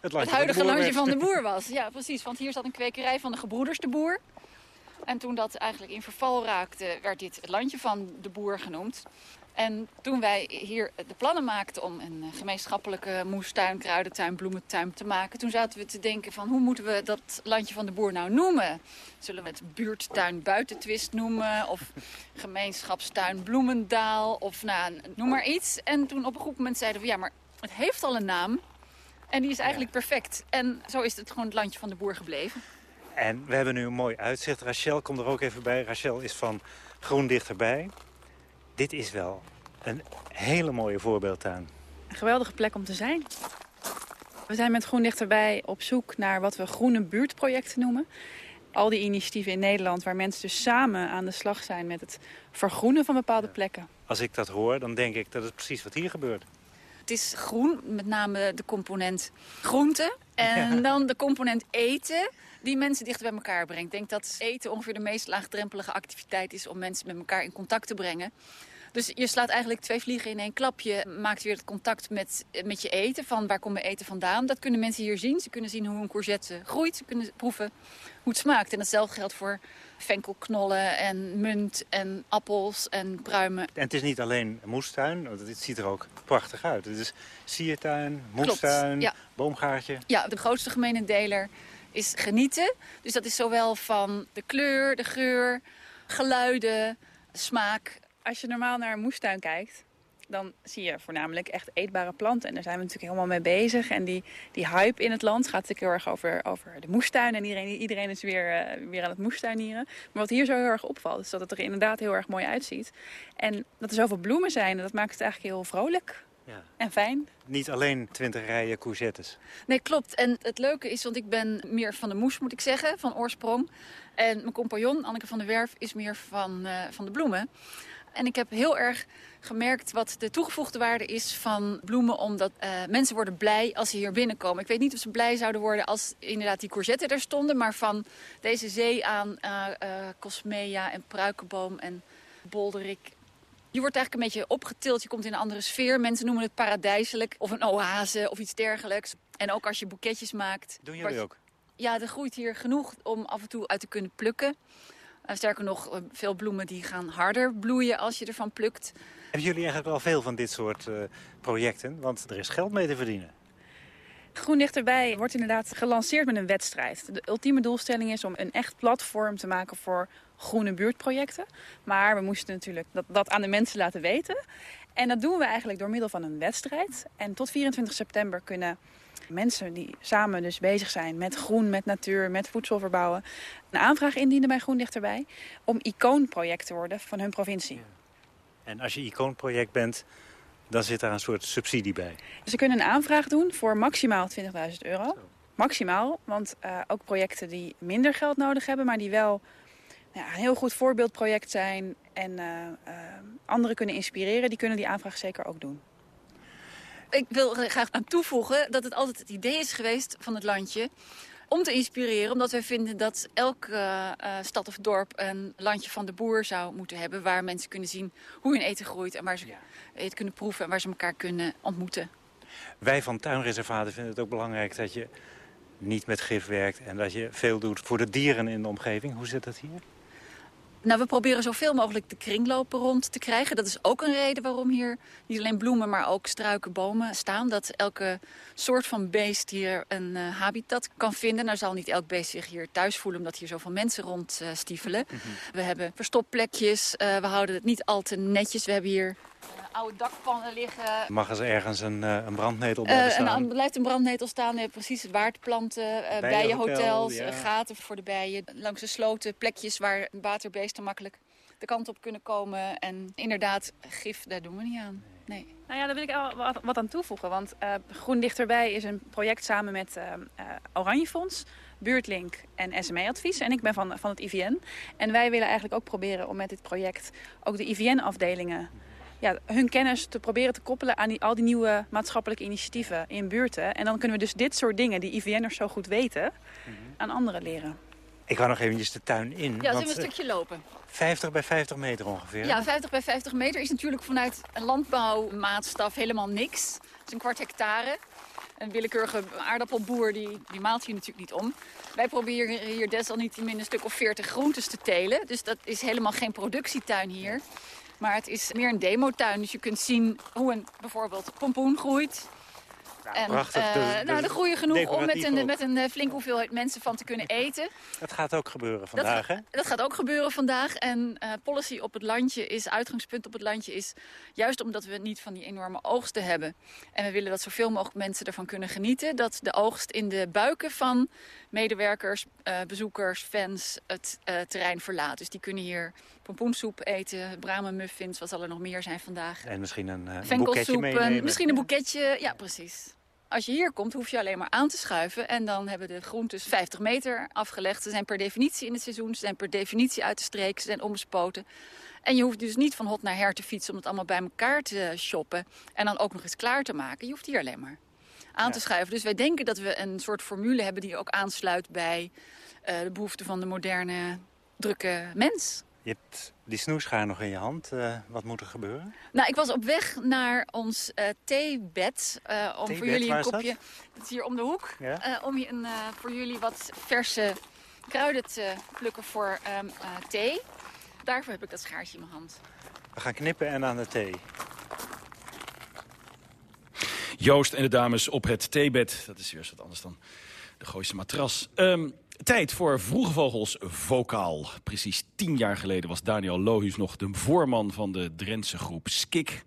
het, het huidige landje van de boer was. Ja, precies. Want hier zat een kwekerij van de gebroeders de boer. En toen dat eigenlijk in verval raakte, werd dit het landje van de boer genoemd. En toen wij hier de plannen maakten om een gemeenschappelijke moestuin, kruidentuin, bloementuin te maken... toen zaten we te denken van hoe moeten we dat landje van de boer nou noemen? Zullen we het buurttuin buitentwist noemen? Of gemeenschapstuin bloemendaal? Of nou, noem maar iets. En toen op een goed moment zeiden we ja, maar het heeft al een naam. En die is eigenlijk perfect. En zo is het gewoon het landje van de boer gebleven. En we hebben nu een mooi uitzicht. Rachel komt er ook even bij. Rachel is van Groen Dichterbij. Dit is wel een hele mooie voorbeeldtuin. Een geweldige plek om te zijn. We zijn met Groen Dichterbij op zoek naar wat we groene buurtprojecten noemen. Al die initiatieven in Nederland waar mensen dus samen aan de slag zijn met het vergroenen van bepaalde plekken. Als ik dat hoor, dan denk ik dat is precies wat hier gebeurt. Het is groen, met name de component groente. En dan de component eten die mensen dichter bij elkaar brengt. Ik denk dat eten ongeveer de meest laagdrempelige activiteit is om mensen met elkaar in contact te brengen. Dus je slaat eigenlijk twee vliegen in één klap. Je maakt weer het contact met, met je eten, van waar komt mijn eten vandaan. Dat kunnen mensen hier zien. Ze kunnen zien hoe een courgette groeit. Ze kunnen proeven hoe het smaakt. En datzelfde geldt voor venkelknollen en munt en appels en pruimen. En het is niet alleen een moestuin, want het ziet er ook prachtig uit. Het is siertuin, moestuin, ja. boomgaartje. Ja, de grootste gemene deler is genieten. Dus dat is zowel van de kleur, de geur, geluiden, smaak. Als je normaal naar een moestuin kijkt, dan zie je voornamelijk echt eetbare planten. En daar zijn we natuurlijk helemaal mee bezig. En die, die hype in het land gaat natuurlijk heel erg over, over de moestuin. En iedereen, iedereen is weer, uh, weer aan het moestuinieren. Maar wat hier zo heel erg opvalt, is dat het er inderdaad heel erg mooi uitziet. En dat er zoveel bloemen zijn, en dat maakt het eigenlijk heel vrolijk. Ja. En fijn. Niet alleen twintig rijen courgettes. Nee, klopt. En het leuke is, want ik ben meer van de moes, moet ik zeggen, van oorsprong. En mijn compagnon, Anneke van der Werf, is meer van, uh, van de bloemen. En ik heb heel erg gemerkt wat de toegevoegde waarde is van bloemen. Omdat uh, mensen worden blij als ze hier binnenkomen. Ik weet niet of ze blij zouden worden als inderdaad die courgetten er stonden. Maar van deze zee aan uh, uh, cosmea en pruikenboom en bolderik. Je wordt eigenlijk een beetje opgetild. Je komt in een andere sfeer. Mensen noemen het paradijselijk of een oase of iets dergelijks. En ook als je boeketjes maakt. Doen jullie ook? Ja, er groeit hier genoeg om af en toe uit te kunnen plukken. Uh, sterker nog, uh, veel bloemen die gaan harder bloeien als je ervan plukt. Hebben jullie eigenlijk wel veel van dit soort uh, projecten? Want er is geld mee te verdienen. Groen Dichterbij wordt inderdaad gelanceerd met een wedstrijd. De ultieme doelstelling is om een echt platform te maken voor groene buurtprojecten. Maar we moesten natuurlijk dat, dat aan de mensen laten weten. En dat doen we eigenlijk door middel van een wedstrijd. En tot 24 september kunnen mensen die samen dus bezig zijn met groen, met natuur, met voedsel verbouwen... een aanvraag indienen bij Groen Dichterbij om icoonproject te worden van hun provincie. En als je icoonproject bent, dan zit daar een soort subsidie bij. Ze kunnen een aanvraag doen voor maximaal 20.000 euro. Maximaal, want uh, ook projecten die minder geld nodig hebben... maar die wel ja, een heel goed voorbeeldproject zijn en uh, uh, anderen kunnen inspireren... die kunnen die aanvraag zeker ook doen. Ik wil er graag aan toevoegen dat het altijd het idee is geweest van het landje om te inspireren. Omdat wij vinden dat elke uh, stad of dorp een landje van de boer zou moeten hebben. Waar mensen kunnen zien hoe hun eten groeit en waar ze eten kunnen proeven en waar ze elkaar kunnen ontmoeten. Wij van tuinreservaten vinden het ook belangrijk dat je niet met gif werkt en dat je veel doet voor de dieren in de omgeving. Hoe zit dat hier? Nou, we proberen zoveel mogelijk de kringlopen rond te krijgen. Dat is ook een reden waarom hier niet alleen bloemen, maar ook struiken, bomen staan. Dat elke soort van beest hier een uh, habitat kan vinden. Nou zal niet elk beest zich hier thuis voelen, omdat hier zoveel mensen rond uh, stiefelen. Mm -hmm. We hebben verstopplekjes, uh, we houden het niet al te netjes. We hebben hier oude dakpannen liggen. Mag er ergens een, uh, een brandnetel blijven staan? Uh, en dan blijft een brandnetel staan. Precies, waardplanten, uh, bijenhotels, ja. gaten voor de bijen. Langs de sloten, plekjes waar waterbeesten makkelijk de kant op kunnen komen. En inderdaad, gif, daar doen we niet aan. Nee. Nou ja, daar wil ik al wat, aan toevoegen. Want Groen Dichterbij is een project samen met Oranjefonds, Buurtlink en SME-advies. En ik ben van, van het IVN. En wij willen eigenlijk ook proberen om met dit project ook de IVN-afdelingen ja, hun kennis te proberen te koppelen aan die, al die nieuwe maatschappelijke initiatieven in buurten. En dan kunnen we dus dit soort dingen die IVN'ers zo goed weten, mm -hmm. aan anderen leren. Ik ga nog eventjes de tuin in. Ja, zullen we een stukje lopen? 50 bij 50 meter ongeveer? Ja, 50 bij 50 meter is natuurlijk vanuit een landbouwmaatstaf helemaal niks. Het is een kwart hectare. Een willekeurige aardappelboer die, die maalt hier natuurlijk niet om. Wij proberen hier desalniettemin een stuk of 40 groentes te telen. Dus dat is helemaal geen productietuin hier. Maar het is meer een demotuin. Dus je kunt zien hoe een bijvoorbeeld pompoen groeit. Nou, en, prachtig. Uh, De- nou, de- de groeien genoeg om met een, met een eh, flinke hoeveelheid mensen van te kunnen eten. Dat gaat ook gebeuren vandaag, hè? dat, dat gaat ook gebeuren vandaag. En eh, policy op het landje is, uitgangspunt op het landje is... juist omdat we niet van die enorme oogsten hebben. En we willen dat zoveel mogelijk mensen ervan kunnen genieten... dat de oogst in de buiken van medewerkers, eh, bezoekers, fans het eh, terrein verlaat. Dus die kunnen hier pompoensoep eten, bramenmuffins, wat zal er nog meer zijn vandaag. En misschien een, een boeketje meenemen. een- misschien een boeketje. Ja, precies. Als je hier komt, hoef je alleen maar aan te schuiven. En dan hebben de groentes 50 meter afgelegd. Ze zijn per definitie in het seizoen. Ze zijn per definitie uit de streek. Ze zijn onbespoten. En je hoeft dus niet van hot naar her te fietsen... om het allemaal bij elkaar te shoppen. En dan ook nog eens klaar te maken. Je hoeft hier alleen maar aan te schuiven. Dus wij denken dat we een soort formule hebben... die ook aansluit bij eh, de behoeften van de moderne, drukke mens. Je hebt die snoeschaar nog in je hand. Eh, wat moet er gebeuren? Nou, ik was op weg naar ons eh, theebed. eh, om voor jullie een is dat? kopje. Dat is hier om de hoek. Ja. eh, om je een, eh, voor jullie wat verse kruiden te plukken voor ehm, eh, thee. Daarvoor heb ik dat schaartje in mijn hand. We gaan knippen en aan de thee. Joost en de dames op het theebed. Dat is weer eens wat anders dan de Gooise matras. Ehm, tijd voor Vroege Vogels Vokaal. Precies tien jaar geleden was Daniel Lohuus nog de voorman van de Drentse groep Skik.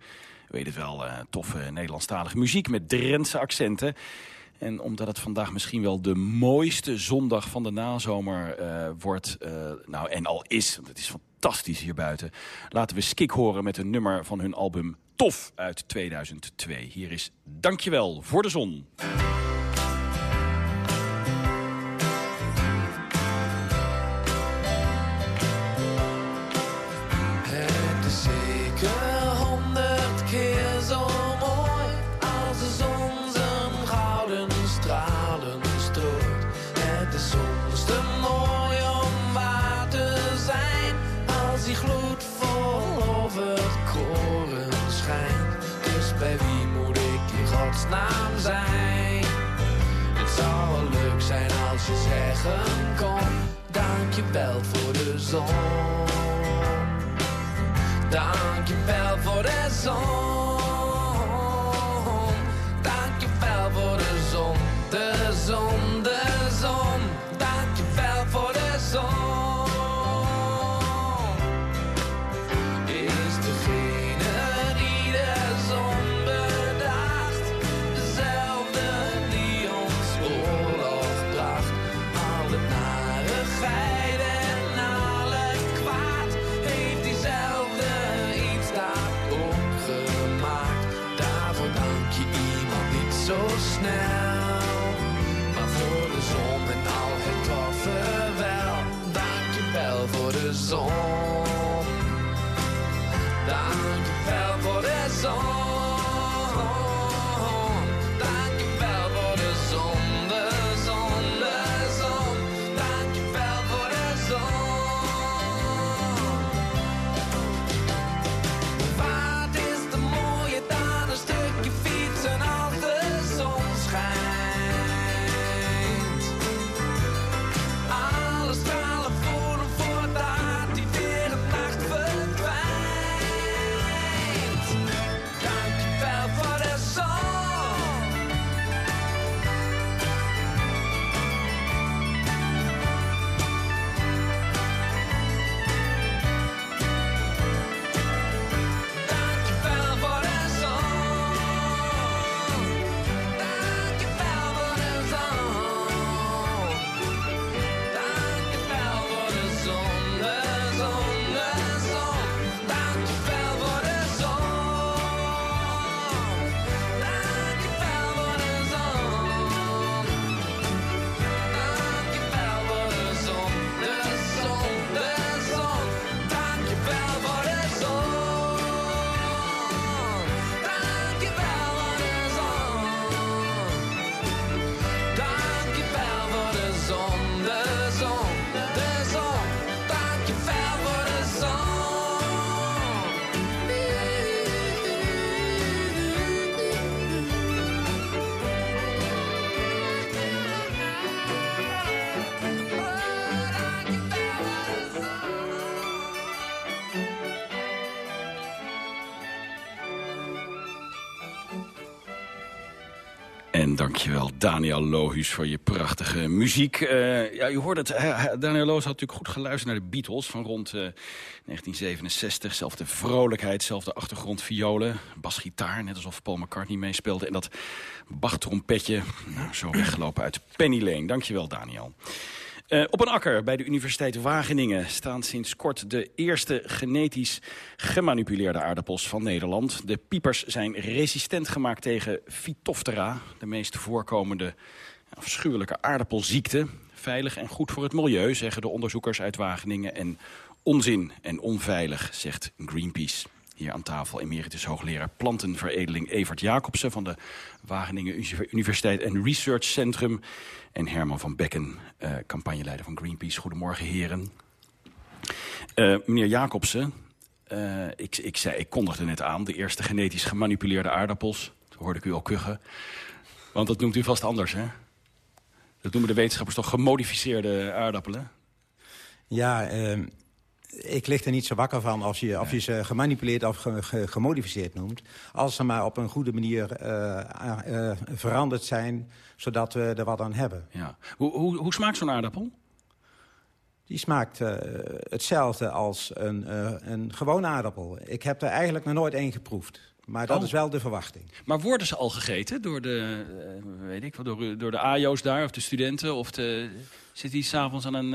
Weet het wel, eh, toffe Nederlandstalige muziek met Drentse accenten. En omdat het vandaag misschien wel de mooiste zondag van de nazomer eh, wordt, eh, nou en al is, want het is fantastisch hier buiten, laten we Skik horen met een nummer van hun album Tof uit 2002. Hier is Dankjewel voor de zon. Zeker honderd keer zo mooi als de zon zijn gouden stralen strooit. Het is soms te mooi om waar te zijn als die gloed vol over het koren schijnt. Dus bij wie moet ik in godsnaam zijn? Het zou wel leuk zijn als je zeggen kon, dank je wel voor de zon. Dankjewel voor de zon. Dankjewel voor de zon. Dankjewel Daniel Lohuus voor je prachtige muziek. Eh, ja, u hoort het, eh, Daniel Lohuus had natuurlijk goed geluisterd naar de Beatles van rond eh, 1967. Zelfde vrolijkheid, zelfde achtergrondviolen, basgitaar, net alsof Paul McCartney meespeelde. En dat Bach-trompetje, nou, zo weggelopen uit Penny Lane. Dankjewel Daniel. Eh, op een akker bij de Universiteit Wageningen staan sinds kort de eerste genetisch gemanipuleerde aardappels van Nederland. De piepers zijn resistent gemaakt tegen Phytophthora, de meest voorkomende afschuwelijke aardappelziekte. Veilig en goed voor het milieu, zeggen de onderzoekers uit Wageningen. En onzin en onveilig, zegt Greenpeace. Hier aan tafel emeritus hoogleraar plantenveredeling Evert Jacobsen... van de Wageningen Universiteit en Research Centrum. En Herman van Bekken, eh, campagneleider van Greenpeace. Goedemorgen, heren. Eh, meneer Jacobsen, eh, ik, ik, zei, ik kondigde net aan... de eerste genetisch gemanipuleerde aardappels. Toen hoorde ik u al kuchen. Want dat noemt u vast anders, hè? Dat noemen de wetenschappers toch gemodificeerde aardappelen? Ja, ehm, ik lig er niet zo wakker van als je, of je ze gemanipuleerd of ge- ge- gemodificeerd noemt. Als ze maar op een goede manier eh, eh, veranderd zijn, zodat we er wat aan hebben. Ja. Hoe, hoe, hoe smaakt zo'n aardappel? Die smaakt eh, hetzelfde als een, eh, een gewone aardappel. Ik heb er eigenlijk nog nooit één geproefd. Maar dat Oh. is wel de verwachting. Maar worden ze al gegeten door de, eh, weet ik, door, door de AJO's daar, of de studenten? Of de, zit die s'avonds aan een,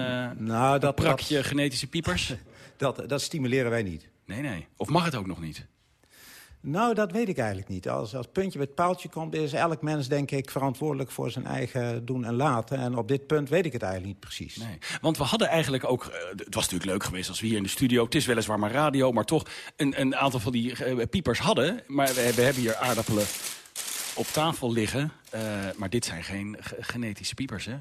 Nou, een dat- prakje genetische piepers? Dat, dat stimuleren wij niet. Nee, nee. Of mag het ook nog niet? Nou, dat weet ik eigenlijk niet. Als, als puntje bij het paaltje komt, is elk mens, denk ik, verantwoordelijk voor zijn eigen doen en laten. En op dit punt weet ik het eigenlijk niet precies. Nee. Want we hadden eigenlijk ook... eh, het was natuurlijk leuk geweest als we hier in de studio... het is weliswaar maar radio, maar toch een, een aantal van die eh, piepers hadden. Maar we, hebben hier aardappelen op tafel liggen. eh, maar dit zijn geen ge- genetische piepers, hè?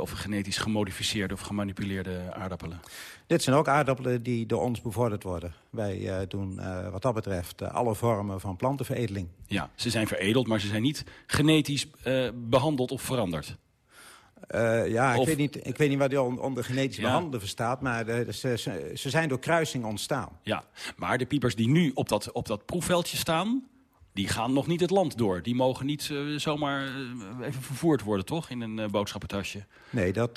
Of genetisch gemodificeerde of gemanipuleerde aardappelen. Dit zijn ook aardappelen die door ons bevorderd worden. Wij eh, doen eh, wat dat betreft eh, alle vormen van plantenveredeling. Ja, ze zijn veredeld, maar ze zijn niet genetisch eh, behandeld of veranderd. Ja, Of- ik, weet niet, ik weet niet wat je on- onder genetisch Ja. behandelen verstaat... maar de- ze, ze, ze zijn door kruising ontstaan. Ja, maar de piepers die nu op dat, op dat proefveldje staan... die gaan nog niet het land door. Die mogen niet eh, zomaar eh, even vervoerd worden, toch? In een eh, boodschappentasje. Nee, dat,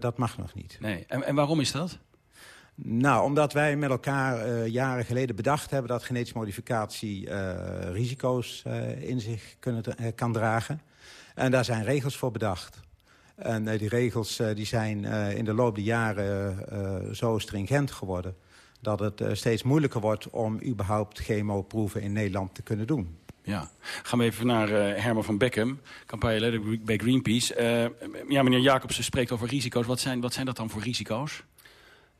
dat mag nog niet. Nee. En, en waarom is dat? Nou, omdat wij met elkaar jaren geleden bedacht hebben... dat genetische modificatie risico's in zich kunnen, kan dragen. En daar zijn regels voor bedacht. En die regels die zijn in de loop der jaren zo stringent geworden... dat het eh, steeds moeilijker wordt om überhaupt chemoproeven in Nederland te kunnen doen. Ja. Gaan we even naar eh, Herman van Beckham, campagneleider bij Greenpeace. Eh, ja, meneer Jacobsen spreekt over risico's. Wat zijn, wat zijn dat dan voor risico's?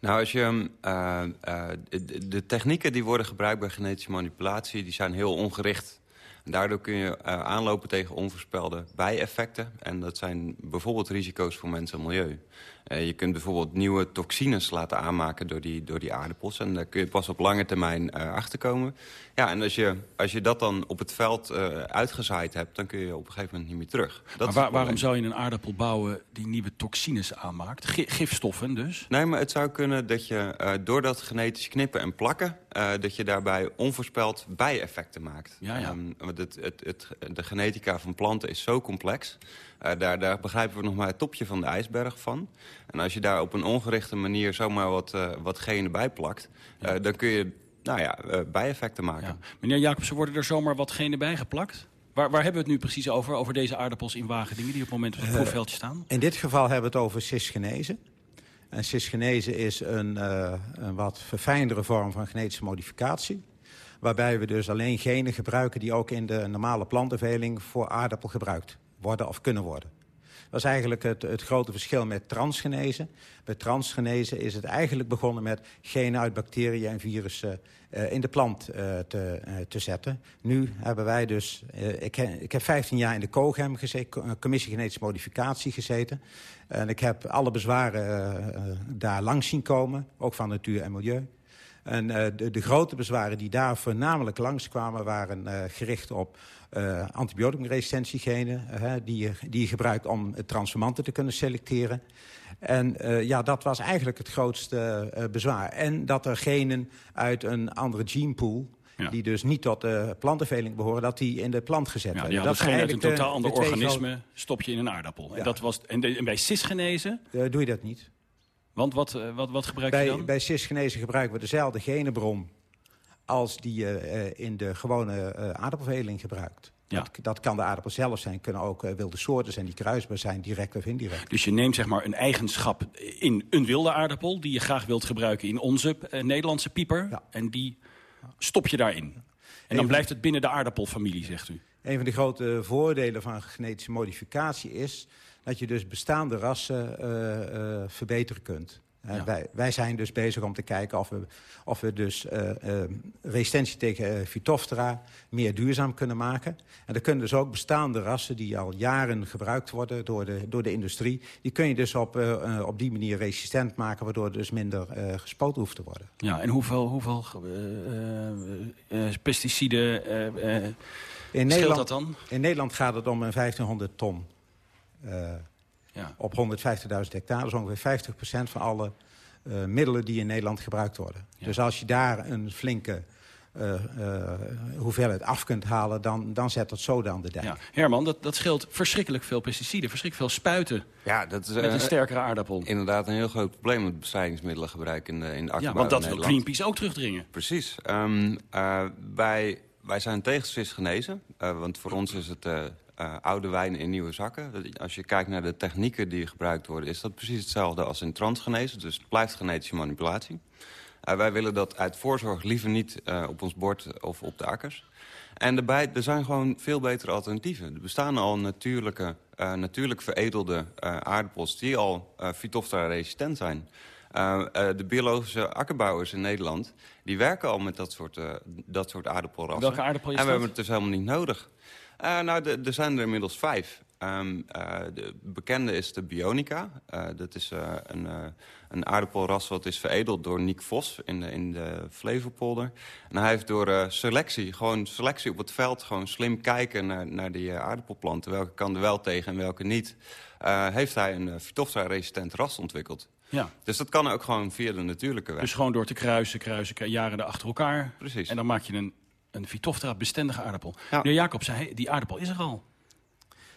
Nou, als je, eh, eh, de, de technieken die worden gebruikt bij genetische manipulatie... die zijn heel ongericht. En daardoor kun je eh, aanlopen tegen onvoorspelde bijeffecten. En dat zijn bijvoorbeeld risico's voor mensen en milieu. Eh, je kunt bijvoorbeeld nieuwe toxines laten aanmaken door die, door die aardappels. En daar kun je pas op lange termijn eh, achterkomen. Ja, en als je, als je dat dan op het veld eh, uitgezaaid hebt... dan kun je op een gegeven moment niet meer terug. Dat Maar waar- waarom zou je een aardappel bouwen die nieuwe toxines aanmaakt? Gi- gifstoffen dus? Nee, maar het zou kunnen dat je door dat genetisch knippen en plakken... dat je daarbij onvoorspeld bijeffecten maakt. Ja, ja. Want het, het, het, de genetica van planten is zo complex. Eh, daar, daar begrijpen we nog maar het topje van de ijsberg van. En als je daar op een ongerichte manier zomaar wat, eh, wat genen bij plakt... eh, dan kun je nou ja, bijeffecten maken. Meneer Jacobsen, worden er zomaar wat genen bijgeplakt? Waar, waar hebben we het nu precies over? Over deze aardappels in Wageningen die op het moment op het proefveldje staan? In dit geval hebben we het over cisgenese. En cisgenese is een, eh, een wat verfijndere vorm van genetische modificatie. Waarbij we dus alleen genen gebruiken die ook in de normale plantenveling voor aardappel gebruikt worden of kunnen worden. Dat is eigenlijk het, het grote verschil met transgenese. Bij transgenese is het eigenlijk begonnen met genen uit bacteriën en virussen eh, in de plant eh, te, eh, te zetten. Nu hebben wij dus... ik, ik heb 15 jaar in de COGEM gezeten, Commissie Genetische Modificatie gezeten. En ik heb alle bezwaren daar langs zien komen, ook van natuur en milieu. En eh, de, de grote bezwaren die daar voornamelijk langskwamen... waren eh, gericht op antibioticumresistentiegenen... eh, die, je, die je gebruikt om transformanten te kunnen selecteren. En ja, dat was eigenlijk het grootste bezwaar. En dat er genen uit een andere genepool... die dus niet tot de plantenveling behoren... dat die in de plant gezet Ja, werden. zijn geen uit een totaal ander organisme stop je in een aardappel. En, dat was, en, de- en bij cisgenese? doe je dat niet. Want wat, eh, wat, wat gebruik je dan? bij cisgenese gebruiken we dezelfde genenbron als die je eh, in de gewone eh, aardappelveling gebruikt. Ja. Dat, dat kan de aardappel zelf zijn, kunnen ook wilde soorten zijn die kruisbaar zijn, direct of indirect. Dus je neemt zeg maar een eigenschap in een wilde aardappel... die je graag wilt gebruiken in onze Nederlandse pieper. En die stop je daarin. En dan Even- blijft het binnen de aardappelfamilie, zegt u. Een van de grote voordelen van genetische modificatie is dat je dus bestaande rassen eh, eh, verbeteren kunt. Eh, wij, wij zijn dus bezig om te kijken of we, of we dus resistentie tegen uh, Phytophthora meer duurzaam kunnen maken. En er kunnen dus ook bestaande rassen die al jaren gebruikt worden door de, door de industrie... die kun je dus op, op die manier resistent maken... waardoor er dus minder gespoten hoeft te worden. Ja, en hoeveel, hoeveel pesticiden In Nederland, dat dan? In Nederland gaat het om een 1500 ton Ja. op 150.000 hectare. Dat is ongeveer 50% van alle eh, middelen die in Nederland gebruikt worden. Dus als je daar een flinke eh, eh, hoeveelheid af kunt halen... dan, dan zet dat zoden aan de dijk. Ja. Herman, dat, dat scheelt verschrikkelijk veel pesticiden. Verschrikkelijk veel spuiten Ja, dat is met een sterkere aardappel. inderdaad een heel groot probleem met bestrijdingsmiddelengebruik in de, in de akkerbouw Ja, want dat wil. Greenpeace ook terugdringen. Precies. Ehm, eh, wij, wij zijn tegen cisgenese, uh, want voor ons is het uh, uh, oude wijn in nieuwe zakken. Als je kijkt naar de technieken die gebruikt worden... is dat precies hetzelfde als in transgenese. Dus het blijft genetische manipulatie. Uh, wij willen dat uit voorzorg liever niet uh, op ons bord of op de akkers. En daarbij, er zijn gewoon veel betere alternatieven. Er bestaan al natuurlijke, natuurlijk veredelde aardappels... die al Phytophthora-resistent zijn. Uh, uh, de biologische akkerbouwers in Nederland... die werken al met dat soort, uh, dat soort aardappelrassen. Welke aardappel is En we dat? hebben het dus helemaal niet nodig. Uh, nou, er zijn er inmiddels vijf. Um, uh, de bekende is de Bionica. Uh, dat is uh, een, een aardappelras wat is veredeld door Niek Vos in de, in de Flevopolder. En hij heeft door selectie, gewoon selectie op het veld... gewoon slim kijken naar, naar die aardappelplanten. Welke kan er wel tegen en welke niet. heeft hij een Phytophthora-resistent ras ontwikkeld. Ja. Dus dat kan ook gewoon via de natuurlijke weg. Dus gewoon door te kruisen, kruisen, jaren achter elkaar. Precies. En dan maak je een een Phytophthora-bestendige aardappel. Meneer Jacobs, zei, die aardappel is er al.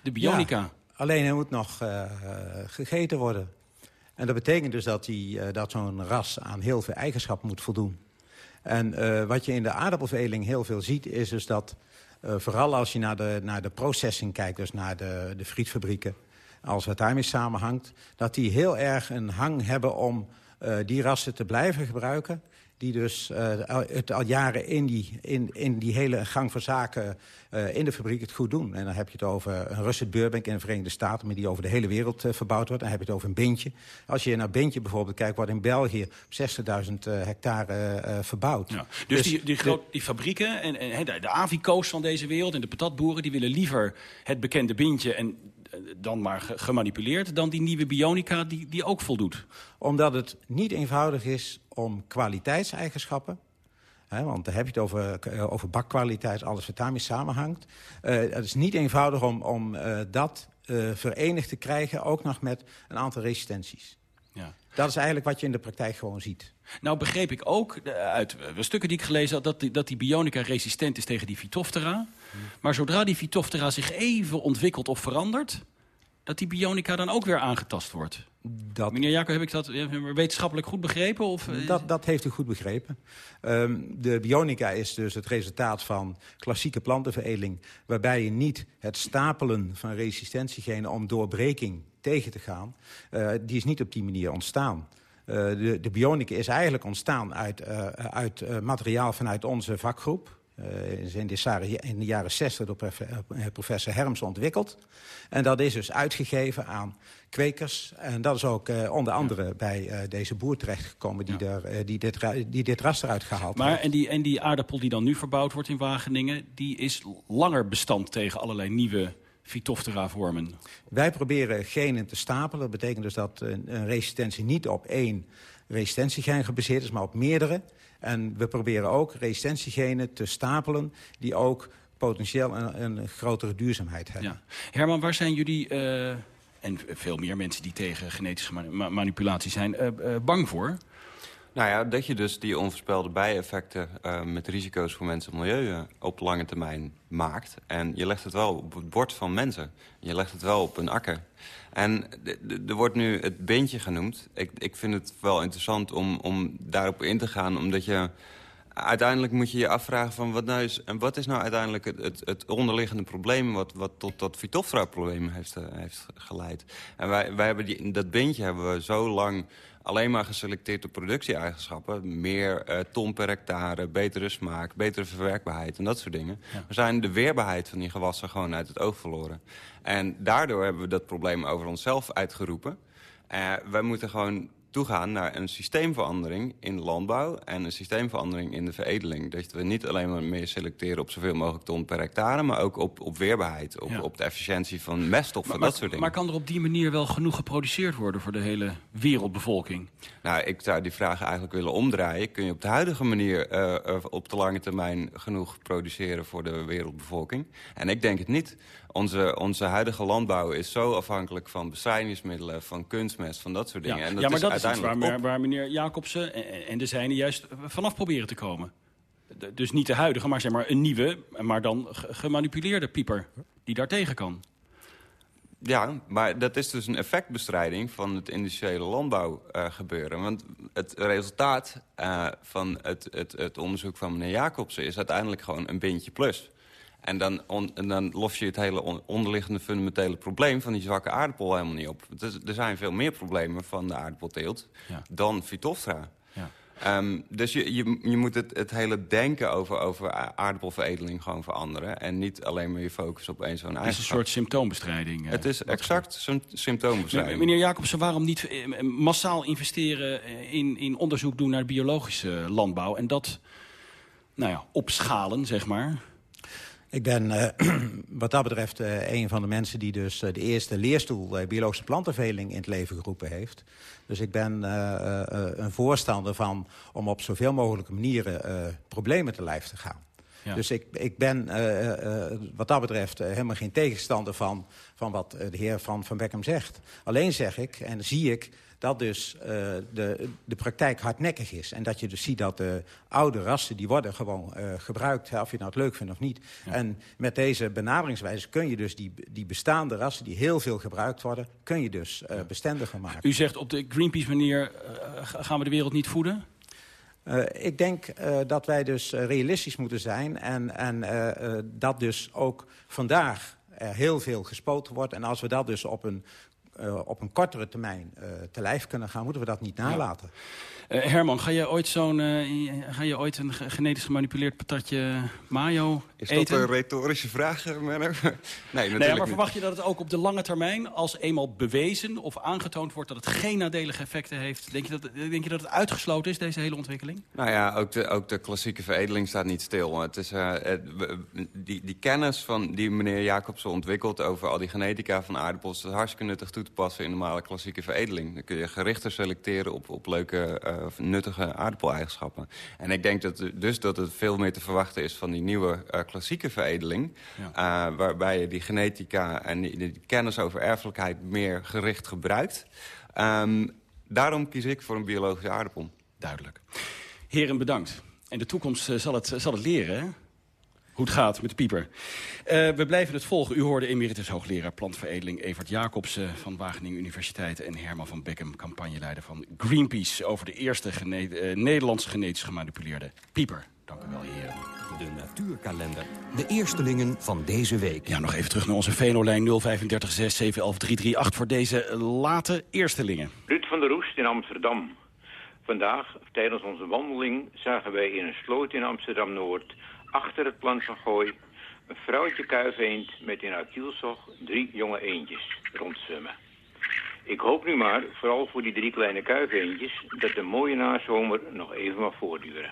De bionica. Ja, alleen hij moet nog uh, gegeten worden. En dat betekent dus dat, die, uh, dat zo'n ras aan heel veel eigenschappen moet voldoen. En uh, wat je in de aardappelveredeling heel veel ziet... is dus dat, vooral als je naar de, naar de processing kijkt... dus naar de, de frietfabrieken, als het daarmee samenhangt... dat die heel erg een hang hebben om die rassen te blijven gebruiken die dus uh, het al jaren in die, in, in die hele gang van zaken uh, in de fabriek het goed doen. En dan heb je het over een Russet Burbank in de Verenigde Staten... maar die over de hele wereld uh, verbouwd wordt. Dan heb je het over een Bintje. Als je naar Bintje bijvoorbeeld kijkt, wordt in België op 60.000 hectare verbouwd. Ja. Dus, dus, die, die, groot, die fabrieken en, en de, de Avico's van deze wereld en de patatboeren... die willen liever het bekende Bintje en dan maar gemanipuleerd... dan die nieuwe bionica die, die ook voldoet? Omdat het niet eenvoudig is om kwaliteitseigenschappen... He, want dan heb je het over, uh, over bakkwaliteit, alles wat daarmee samenhangt. Uh, het is niet eenvoudig om, om uh, dat verenigd te krijgen, ook nog met een aantal resistenties. Ja. Dat is eigenlijk wat je in de praktijk gewoon ziet. Nou begreep ik ook uit de stukken die ik gelezen had... dat die, dat die bionica resistent is tegen die Phytophthora. Hmm. Maar zodra die Phytophthora zich even ontwikkelt of verandert... dat die bionica dan ook weer aangetast wordt. Dat... Meneer Jacob, heb ik dat wetenschappelijk goed begrepen? Of... Eh, dat, dat heeft u goed begrepen. Um, de bionica is dus het resultaat van klassieke plantenveredeling... waarbij je niet het stapelen van resistentiegenen om doorbreking tegen te gaan... Uh, die is niet op die manier ontstaan. Uh, de, de bionica is eigenlijk ontstaan uit, uit materiaal vanuit onze vakgroep... Uh, in de, in de jaren 60 door professor Herms ontwikkeld. En dat is dus uitgegeven aan kwekers. En dat is ook uh, onder andere ja. bij uh, deze boer terechtgekomen... Die, ja. er, die, dit, die dit ras eruit gehaald maar, heeft. En die, en die aardappel die dan nu verbouwd wordt in Wageningen... die is langer bestand tegen allerlei nieuwe Phytophthora-vormen? Wij proberen genen te stapelen. Dat betekent dus dat een, een resistentie niet op één resistentiegen gebaseerd is... maar op meerdere. En we proberen ook resistentiegenen te stapelen... die ook potentieel een, een grotere duurzaamheid hebben. Ja. Herman, waar zijn jullie... Uh, en veel meer mensen die tegen genetische ma manipulatie zijn, uh, uh, bang voor? Nou ja, dat je dus die onvoorspelde bijeffecten uh, met risico's voor mensen en milieu uh, op lange termijn maakt. En je legt het wel op het bord van mensen. Je legt het wel op een akker. En er wordt nu het beentje genoemd. Ik, ik vind het wel interessant om, om daarop in te gaan, omdat je... Uiteindelijk moet je je afvragen van wat, nou is, en wat is nou uiteindelijk het, het, het onderliggende probleem... wat, wat tot dat Vitofra-probleem heeft, uh, heeft geleid. En wij, wij hebben die, dat beentje hebben we zo lang alleen maar geselecteerd op productie-eigenschappen. Meer uh, ton per hectare, betere smaak, betere verwerkbaarheid en dat soort dingen. Ja. We zijn de weerbaarheid van die gewassen gewoon uit het oog verloren. En daardoor hebben we dat probleem over onszelf uitgeroepen. Uh, wij moeten gewoon toegaan naar een systeemverandering in de landbouw... en een systeemverandering in de veredeling. Dat we niet alleen maar meer selecteren op zoveel mogelijk ton per hectare... maar ook op, op weerbaarheid, op, ja. op de efficiëntie van meststoffen, dat maar, soort dingen. Maar kan er op die manier wel genoeg geproduceerd worden... voor de hele wereldbevolking? Nou, ik zou die vraag eigenlijk willen omdraaien. Kun je op de huidige manier uh, op de lange termijn genoeg produceren... voor de wereldbevolking? En ik denk het niet. Onze, onze huidige landbouw is zo afhankelijk van bestrijdingsmiddelen... van kunstmest, van dat soort dingen. Ja, en dat ja maar is dat is iets waar, meneer Jacobsen en, en de zijne juist vanaf proberen te komen. De, dus niet de huidige, maar zeg maar een nieuwe, maar dan gemanipuleerde pieper die daar tegen kan. Ja, maar dat is dus een effectbestrijding van het industriële landbouw uh, gebeuren. Want het resultaat uh, van het, het, het onderzoek van meneer Jacobsen... is uiteindelijk gewoon een bintje plus. En dan, on, en dan los je het hele on, onderliggende fundamentele probleem... van die zwakke aardappel helemaal niet op. Er, er zijn veel meer problemen van de aardappelteelt ja. dan Phytophthora. Ja. Um, dus je, je, je moet het, het hele denken over, over aardappelveredeling gewoon veranderen. En niet alleen maar je focus op één zo'n eigenschap. Het is een soort symptoombestrijding. Uh, het is exact een symptoombestrijding. Meneer Jacobsen, waarom niet massaal investeren in, in onderzoek doen naar biologische landbouw... en dat nou ja, opschalen, zeg maar... Ik ben uh, wat dat betreft uh, een van de mensen die dus uh, de eerste leerstoel biologische plantenveling in het leven geroepen heeft. Dus ik ben een voorstander van om op zoveel mogelijke manieren problemen te lijf te gaan. Dus ik, ik ben uh, uh, wat dat betreft uh, helemaal geen tegenstander van, van wat de heer Van, van Beckham zegt. Alleen zeg ik en zie ik dat dus uh, de, de praktijk hardnekkig is. En dat je dus ziet dat de oude rassen, die worden gewoon uh, gebruikt... Hè, of je nou het leuk vindt of niet. Ja. En met deze benaderingswijze kun je dus die, die bestaande rassen... die heel veel gebruikt worden, kun je dus uh, bestendiger maken. U zegt op de Greenpeace-manier gaan we de wereld niet voeden? Uh, ik denk uh, dat wij dus uh, realistisch moeten zijn... en, en dat dus ook vandaag er heel veel gespoten wordt. En als we dat dus op een op een kortere termijn uh, te lijf kunnen gaan... moeten we dat niet nalaten. Ja. Uh, Herman, ga je ooit, zo'n, ga je ooit een genetisch gemanipuleerd patatje mayo Is eten? dat een retorische vraag, Menno? nee, natuurlijk nee, maar niet. verwacht je dat het ook op de lange termijn... als eenmaal bewezen of aangetoond wordt dat het geen nadelige effecten heeft... denk je dat, denk je dat het uitgesloten is, deze hele ontwikkeling? Nou ja, ook de, ook de klassieke veredeling staat niet stil. Het is, uh, het, die, die kennis van, die meneer Jacobsen ontwikkelt... over al die genetica van aardappels... dat is hartstikke nuttig toe te passen in normale klassieke veredeling. Dan kun je gerichter selecteren op, op leuke, uh, nuttige aardappeleigenschap. En ik denk dat, dus dat het veel meer te verwachten is van die nieuwe uh, klassieke veredeling... Ja. Uh, waarbij je die genetica en die, die, kennis over erfelijkheid meer gericht gebruikt. Um, daarom kies ik voor een biologische aardappel. Duidelijk. Heren, bedankt. En de toekomst zal, het, zal het leren, hè? Hoe het gaat met de pieper. Uh, we blijven het volgen. U hoorde emeritus hoogleraar plantveredeling Evert Jacobsen van Wageningen Universiteit... en Herman van Beckham, campagneleider van Greenpeace... over de eerste gene uh, Nederlandse genetisch gemanipuleerde pieper. Dank u wel, heren. De natuurkalender. De eerstelingen van deze week. Ja, nog even terug naar onze Venolijn 035 338 voor deze late eerstelingen. Ruud van der Roest in Amsterdam. Vandaag, tijdens onze wandeling, zagen wij in een sloot in Amsterdam-Noord... achter het plant van Gooi een vrouwtje kuifeend met in haar kielzog drie jonge eendjes rondzwemmen. Ik hoop nu maar, vooral voor die drie kleine kuifeendjes... dat de mooie nazomer nog even mag voortduren.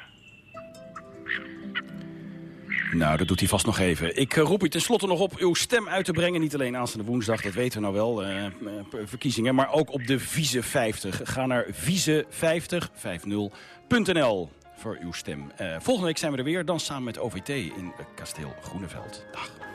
Nou, dat doet hij vast nog even. Ik uh, roep u tenslotte nog op uw stem uit te brengen. Niet alleen aanstaande woensdag, dat weten we nou wel, uh, uh, verkiezingen. Maar ook op de Vieze 50. Ga naar vieze5050.nl voor uw stem. volgende week zijn we er weer, dan samen met OVT in Kasteel Groeneveld. Dag.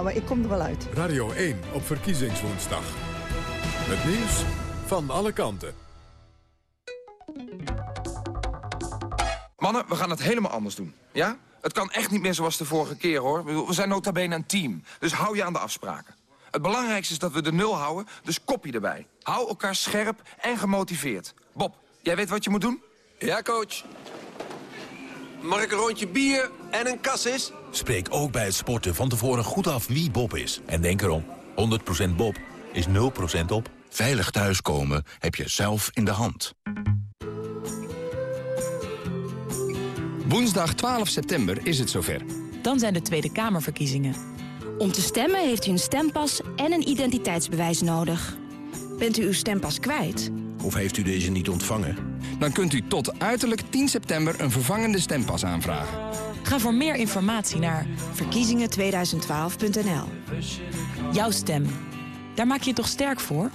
maar ik kom er wel uit. Radio 1 op verkiezingswoensdag. Het nieuws van alle kanten. Mannen, we gaan het helemaal anders doen. Ja? Het kan echt niet meer zoals de vorige keer, hoor. We zijn nota bene een team. Dus hou je aan de afspraken. Het belangrijkste is dat we de nul houden, dus kopje erbij. Hou elkaar scherp en gemotiveerd. Bob, jij weet wat je moet doen? Ja, coach. Mag ik een rondje bier en een kassis? Spreek ook bij het sporten van tevoren goed af wie Bob is. En denk erom, 100% Bob is 0% op. Veilig thuiskomen heb je zelf in de hand. Woensdag 12 september is het zover. Dan zijn de Tweede Kamerverkiezingen. Om te stemmen heeft u een stempas en een identiteitsbewijs nodig. Bent u uw stempas kwijt? Of heeft u deze niet ontvangen? Dan kunt u tot uiterlijk 10 september een vervangende stempas aanvragen. Ga voor meer informatie naar verkiezingen2012.nl. Jouw stem. Daar maak je het toch sterk voor?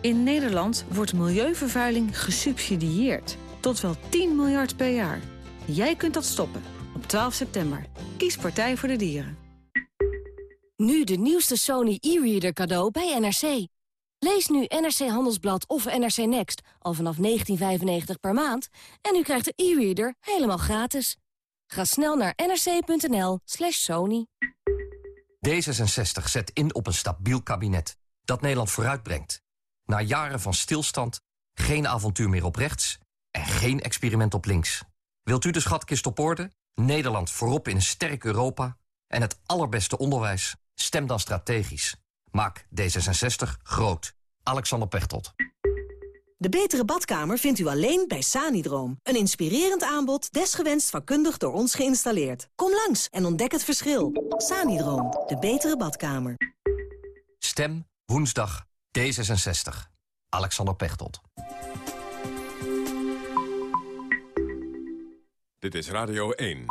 In Nederland wordt milieuvervuiling gesubsidieerd. Tot wel 10 miljard per jaar. Jij kunt dat stoppen. Op 12 september. Kies Partij voor de Dieren. Nu de nieuwste Sony e-reader cadeau bij NRC. Lees nu NRC Handelsblad of NRC Next al vanaf 19,95 per maand... en u krijgt de e-reader helemaal gratis. Ga snel naar nrc.nl slash sony. D66 zet in op een stabiel kabinet dat Nederland vooruitbrengt. Na jaren van stilstand, geen avontuur meer op rechts... en geen experiment op links. Wilt u de schatkist op orde? Nederland voorop in een sterk Europa... en het allerbeste onderwijs? Stem dan strategisch. Maak D66 groot. Alexander Pechtold. De betere badkamer vindt u alleen bij Sanidroom. Een inspirerend aanbod, desgewenst vakkundig door ons geïnstalleerd. Kom langs en ontdek het verschil. Sanidroom, de betere badkamer. Stem woensdag D66. Alexander Pechtold. Dit is Radio 1.